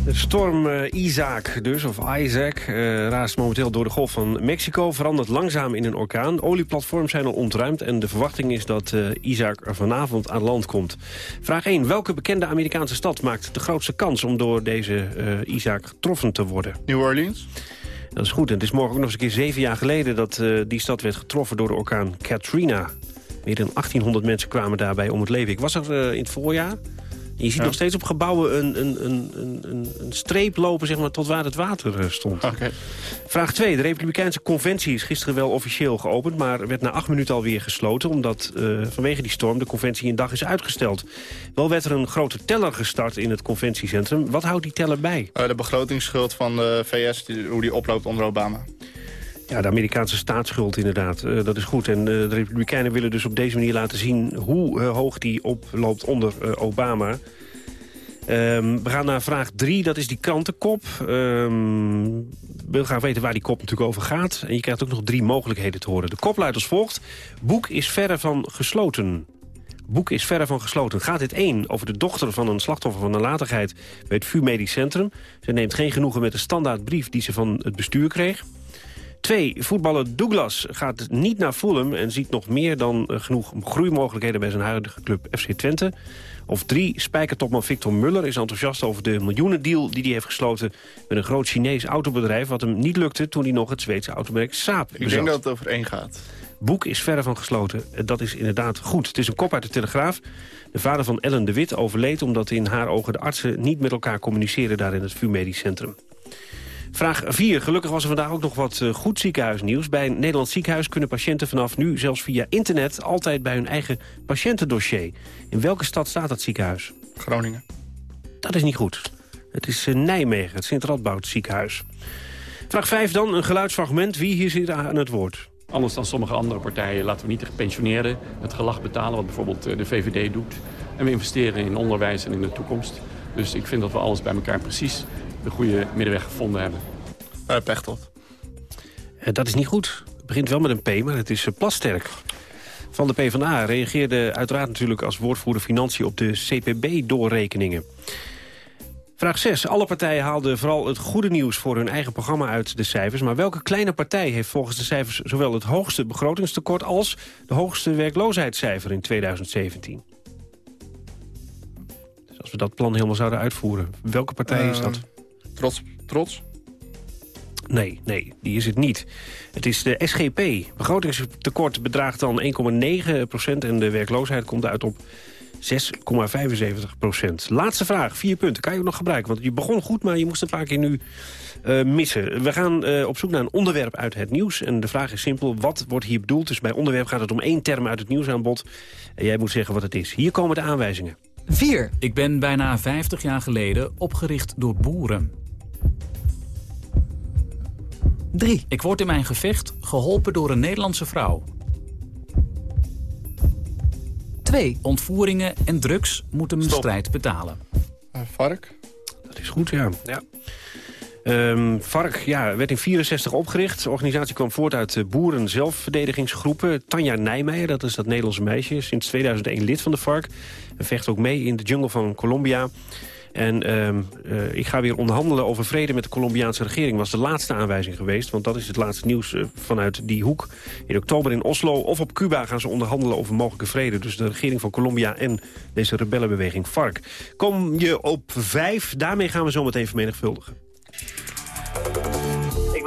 De storm uh, Isaac dus, of Isaac, uh, raast momenteel door de golf van Mexico. Verandert langzaam in een orkaan. Olieplatforms zijn al ontruimd en de verwachting is dat uh, Isaac er vanavond aan land komt. Vraag 1. Welke bekende Amerikaanse stad maakt de grootste kans om door deze Isaac getroffen te worden? New Orleans. Dat is goed. En het is morgen ook nog eens een keer zeven jaar geleden... dat uh, die stad werd getroffen door de orkaan Katrina. Meer dan 1800 mensen kwamen daarbij om het leven. Ik was er uh, in het voorjaar je ziet nog steeds op gebouwen een, een, een, een, een streep lopen zeg maar, tot waar het water eh, stond. Okay. Vraag 2. De Republikeinse Conventie is gisteren wel officieel geopend... maar werd na acht minuten alweer gesloten... omdat uh, vanwege die storm de conventie een dag is uitgesteld. Wel werd er een grote teller gestart in het conventiecentrum. Wat houdt die teller bij? Uh, de begrotingsschuld van de VS, die, hoe die oploopt onder Obama. Ja, de Amerikaanse staatsschuld inderdaad. Uh, dat is goed. En uh, de Republikeinen willen dus op deze manier laten zien... hoe uh, hoog die oploopt onder Obama. Um, we gaan naar vraag 3, dat is die krantenkop. Um, we willen graag weten waar die kop natuurlijk over gaat. En je krijgt ook nog drie mogelijkheden te horen. De kop luidt als volgt. Boek is verre van gesloten. Boek is verre van gesloten. Gaat dit één over de dochter van een slachtoffer van nalatigheid... bij het VU Medisch Centrum. Ze neemt geen genoegen met de standaardbrief die ze van het bestuur kreeg. Twee, voetballer Douglas gaat niet naar Fulham... en ziet nog meer dan genoeg groeimogelijkheden bij zijn huidige club FC Twente. Of drie, spijkertopman Victor Muller is enthousiast over de miljoenendeal... die hij heeft gesloten met een groot Chinees autobedrijf... wat hem niet lukte toen hij nog het Zweedse automerk Saab bezat. Ik denk dat het over één gaat. Boek is verre van gesloten. Dat is inderdaad goed. Het is een kop uit de Telegraaf. De vader van Ellen de Wit overleed omdat in haar ogen de artsen niet met elkaar communiceren daar in het VU Medisch Centrum. Vraag 4. Gelukkig was er vandaag ook nog wat uh, goed ziekenhuisnieuws. Bij een Nederlands ziekenhuis kunnen patiënten vanaf nu zelfs via internet... altijd bij hun eigen patiëntendossier. In welke stad staat dat ziekenhuis? Groningen. Dat is niet goed. Het is uh, Nijmegen, het Sint-Radboud ziekenhuis. Vraag 5 dan, een geluidsfragment. Wie hier zit aan het woord? Anders dan sommige andere partijen laten we niet de gepensioneerden het gelag betalen... wat bijvoorbeeld de VVD doet. En we investeren in onderwijs en in de toekomst. Dus ik vind dat we alles bij elkaar precies de goede middenweg gevonden hebben. Uh, Pechtold. Uh, dat is niet goed. Het begint wel met een P, maar het is uh, plasterk. Van de PvdA reageerde uiteraard natuurlijk als woordvoerder financiën op de CPB-doorrekeningen. Vraag 6. Alle partijen haalden vooral het goede nieuws voor hun eigen programma uit de cijfers. Maar welke kleine partij heeft volgens de cijfers zowel het hoogste begrotingstekort als de hoogste werkloosheidscijfer in 2017? Dus als we dat plan helemaal zouden uitvoeren, welke partij is dat? Trots. Trots? Nee, nee, die is het niet. Het is de SGP. Begrotingstekort bedraagt dan 1,9 procent... en de werkloosheid komt uit op 6,75 procent. Laatste vraag, vier punten. Kan je ook nog gebruiken? Want je begon goed, maar je moest een paar keer nu uh, missen. We gaan uh, op zoek naar een onderwerp uit het nieuws. En de vraag is simpel, wat wordt hier bedoeld? Dus bij onderwerp gaat het om één term uit het nieuwsaanbod. En jij moet zeggen wat het is. Hier komen de aanwijzingen. 4. Ik ben bijna 50 jaar geleden opgericht door boeren. 3. Ik word in mijn gevecht geholpen door een Nederlandse vrouw. 2. Ontvoeringen en drugs moeten mijn strijd betalen. Uh, vark? Dat is goed, ja. ja. Um, FARC ja, werd in 64 opgericht. De organisatie kwam voort uit boeren zelfverdedigingsgroepen. Tanja Nijmeijer, dat is dat Nederlandse meisje, sinds 2001 lid van de FARC. En vecht ook mee in de jungle van Colombia. En um, uh, ik ga weer onderhandelen over vrede met de Colombiaanse regering. was de laatste aanwijzing geweest, want dat is het laatste nieuws uh, vanuit die hoek. In oktober in Oslo of op Cuba gaan ze onderhandelen over mogelijke vrede. Dus de regering van Colombia en deze rebellenbeweging FARC. Kom je op vijf, daarmee gaan we zo meteen vermenigvuldigen.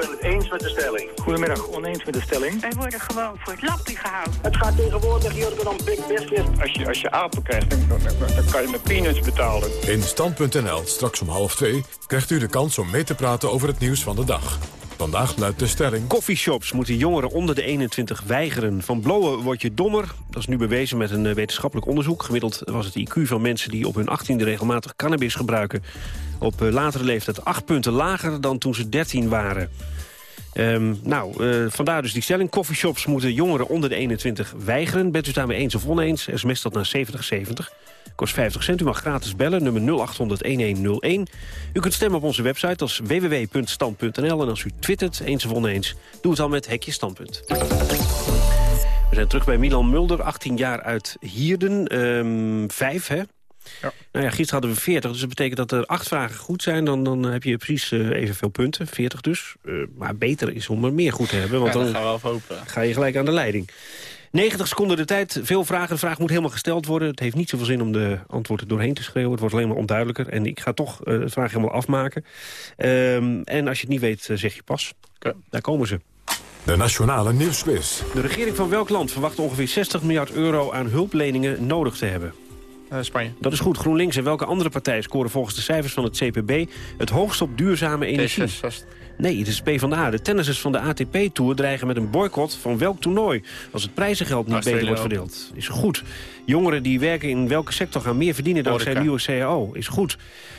Ben het eens met de stelling. Goedemiddag, oneens met de stelling. Wij worden gewoon voor het lappie gehouden. Het gaat tegenwoordig hier dan big business. Als je, als je apen krijgt, dan, dan, dan kan je met peanuts betalen. In Stand.nl, straks om half twee, krijgt u de kans om mee te praten over het nieuws van de dag. Vandaag luidt de stelling... Coffeeshops moeten jongeren onder de 21 weigeren. Van blowen word je dommer. Dat is nu bewezen met een wetenschappelijk onderzoek. Gemiddeld was het IQ van mensen die op hun 18e regelmatig cannabis gebruiken... op latere leeftijd acht punten lager dan toen ze 13 waren. Um, nou, uh, vandaar dus die stelling. Coffeeshops moeten jongeren onder de 21 weigeren. Bent u daarmee eens of oneens? SMS dat naar 7070. Kost 50 cent. U mag gratis bellen, nummer 0800-1101. U kunt stemmen op onze website als www.stand.nl. En als u twittert, eens of oneens, doe het dan met Hekje Standpunt. We zijn terug bij Milan Mulder, 18 jaar uit Hierden. Um, vijf, hè? Ja. Nou ja, gisteren hadden we 40, dus dat betekent dat er acht vragen goed zijn. Dan, dan heb je precies uh, evenveel punten, 40 dus. Uh, maar beter is om er meer goed te hebben, want ja, dan gaan we hopen. ga je gelijk aan de leiding. 90 seconden de tijd, veel vragen. De vraag moet helemaal gesteld worden. Het heeft niet zoveel zin om de antwoorden doorheen te schreeuwen. Het wordt alleen maar onduidelijker. En ik ga toch uh, de vraag helemaal afmaken. Um, en als je het niet weet, zeg je pas. Okay. Daar komen ze. De Nationale Nieuwsquiz. De regering van welk land verwacht ongeveer 60 miljard euro aan hulpleningen nodig te hebben? Uh, Spanje. Dat is goed. GroenLinks en welke andere partij scoren volgens de cijfers van het CPB... het hoogst op duurzame energie? Nee, het is PvdA. De tennissers van de ATP-tour dreigen met een boycott van welk toernooi... als het prijzengeld niet beter wordt verdeeld. Is goed. Jongeren die werken in welke sector gaan meer verdienen dankzij nieuwe CAO. Is goed.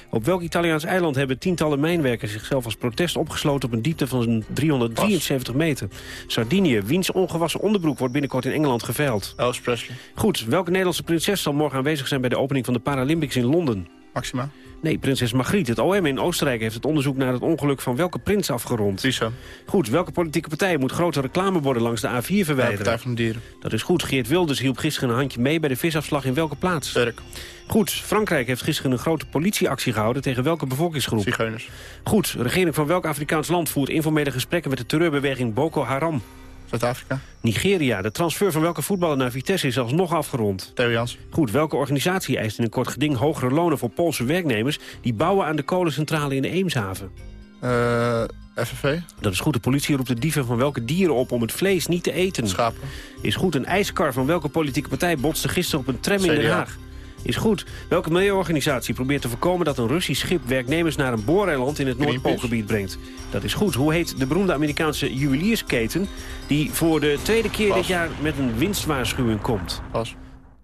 Op welk Italiaans eiland hebben tientallen mijnwerkers zichzelf als protest opgesloten op een diepte van 373 meter? Sardinië, wiens ongewassen onderbroek wordt binnenkort in Engeland geveild? Elvis Presley. Goed, welke Nederlandse prinses zal morgen aanwezig zijn bij de opening van de Paralympics in Londen? Maxima. Nee, prinses Margriet. Het OM in Oostenrijk heeft het onderzoek naar het ongeluk van welke prins afgerond? Tiso. Goed, welke politieke partij moet grote reclameborden langs de A4 verwijderen? De Partij van de Dieren. Dat is goed. Geert Wilders hielp gisteren een handje mee bij de visafslag in welke plaats? Sterk. Goed, Frankrijk heeft gisteren een grote politieactie gehouden tegen welke bevolkingsgroep? Zigeuners. Goed, regering van welk Afrikaans land voert informele gesprekken met de terreurbeweging Boko Haram? Zuid-Afrika. Nigeria. De transfer van welke voetballer naar Vitesse is alsnog afgerond? Theo Jans. Goed, welke organisatie eist in een kort geding hogere lonen voor Poolse werknemers... die bouwen aan de kolencentrale in de Eemshaven? Uh, FNV. Dat is goed. De politie roept de dieven van welke dieren op om het vlees niet te eten? Schapen. Is goed. Een ijskar van welke politieke partij botste gisteren op een tram in Den Haag? Is goed. Welke milieuorganisatie probeert te voorkomen dat een Russisch schip werknemers naar een booreiland in het Noordpoolgebied brengt? Dat is goed. Hoe heet de beroemde Amerikaanse juweliersketen die voor de tweede keer Pas. dit jaar met een winstwaarschuwing komt? Pas.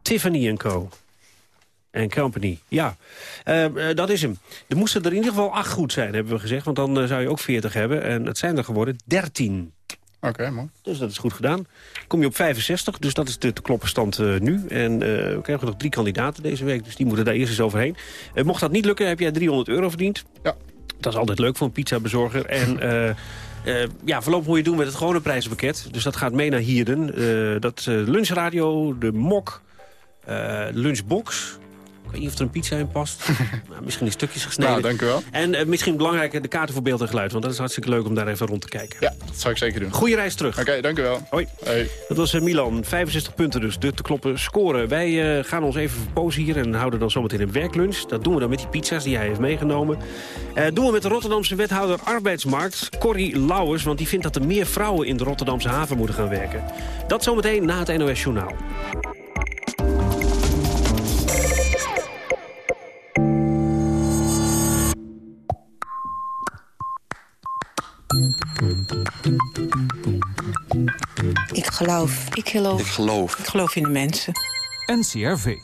Tiffany Co. En Company, ja. Uh, uh, dat is hem. Er moesten er in ieder geval acht goed zijn, hebben we gezegd. Want dan uh, zou je ook 40 hebben. En het zijn er geworden 13. Oké, okay, mooi. Dus dat is goed gedaan. Kom je op 65, dus dat is de, de klopperstand uh, nu. En uh, we krijgen nog drie kandidaten deze week, dus die moeten daar eerst eens overheen. Uh, mocht dat niet lukken, heb jij 300 euro verdiend. Ja. Dat is altijd leuk voor een pizzabezorger. En ja, voorlopig moet je doen met het gewone prijzenpakket. Dus dat gaat mee naar Hierden. dat lunchradio, de mok, lunchbox... Ik weet niet of er een pizza in past. nou, misschien in stukjes gesneden. Nou, dank u wel. En uh, misschien belangrijker de kaarten voor beeld en geluid. Want dat is hartstikke leuk om daar even rond te kijken. Ja, dat zou ik zeker doen. Goeie reis terug. Oké, okay, dank u wel. Hoi. Hey. Dat was uh, Milan. 65 punten dus. De te kloppen scoren. Wij uh, gaan ons even verpozen hier en houden dan zometeen een werklunch. Dat doen we dan met die pizza's die hij heeft meegenomen. doen we met de Rotterdamse wethouder arbeidsmarkt, Corrie Lauwers. Want die vindt dat er meer vrouwen in de Rotterdamse haven moeten gaan werken. Dat zometeen na het NOS Journaal. Ik geloof. Ik geloof. Ik geloof. Ik geloof in de mensen. NCRV.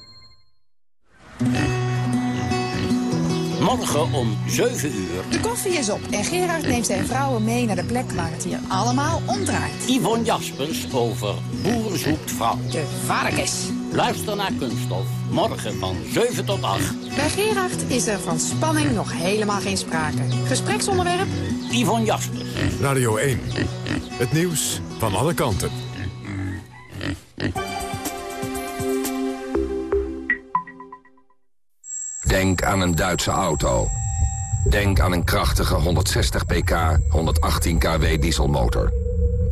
Morgen om 7 uur. De koffie is op en Gerard neemt zijn vrouwen mee naar de plek waar het hier allemaal omdraait. Yvonne Jaspers over Boer zoekt vrouw. De varkens. Luister naar Kunststof. Morgen van 7 tot 8. Bij Gerard is er van spanning nog helemaal geen sprake. Gespreksonderwerp? Yvonne Jaspers. Radio 1. Het nieuws van alle kanten. Denk aan een Duitse auto. Denk aan een krachtige 160 pk, 118 kW dieselmotor.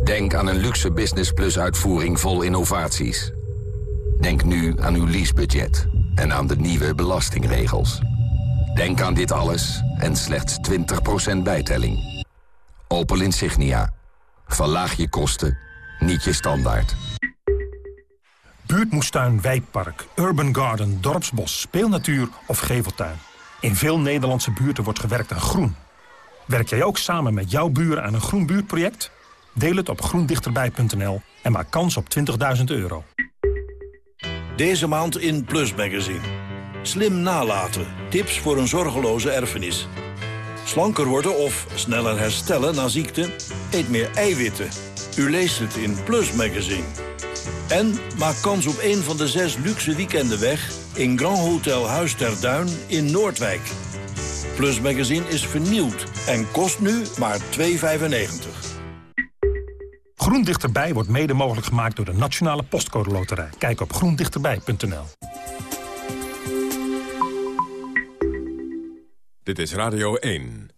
Denk aan een luxe Business Plus uitvoering vol innovaties. Denk nu aan uw leasebudget en aan de nieuwe belastingregels. Denk aan dit alles en slechts 20% bijtelling. Opel Insignia. Verlaag je kosten, niet je standaard. Buurtmoestuin, wijkpark, urban garden, dorpsbos, speelnatuur of geveltuin. In veel Nederlandse buurten wordt gewerkt aan groen. Werk jij ook samen met jouw buren aan een groen buurtproject? Deel het op groendichterbij.nl en maak kans op 20.000 euro. Deze maand in Plus Magazine. Slim nalaten. Tips voor een zorgeloze erfenis. Slanker worden of sneller herstellen na ziekte? Eet meer eiwitten. U leest het in Plus Magazine. En maak kans op een van de zes luxe weekenden weg... in Grand Hotel Huis ter Duin in Noordwijk. Plus Magazine is vernieuwd en kost nu maar 2,95. Groen Dichterbij wordt mede mogelijk gemaakt door de Nationale Postcode Loterij. Kijk op groendichterbij.nl. Dit is Radio 1.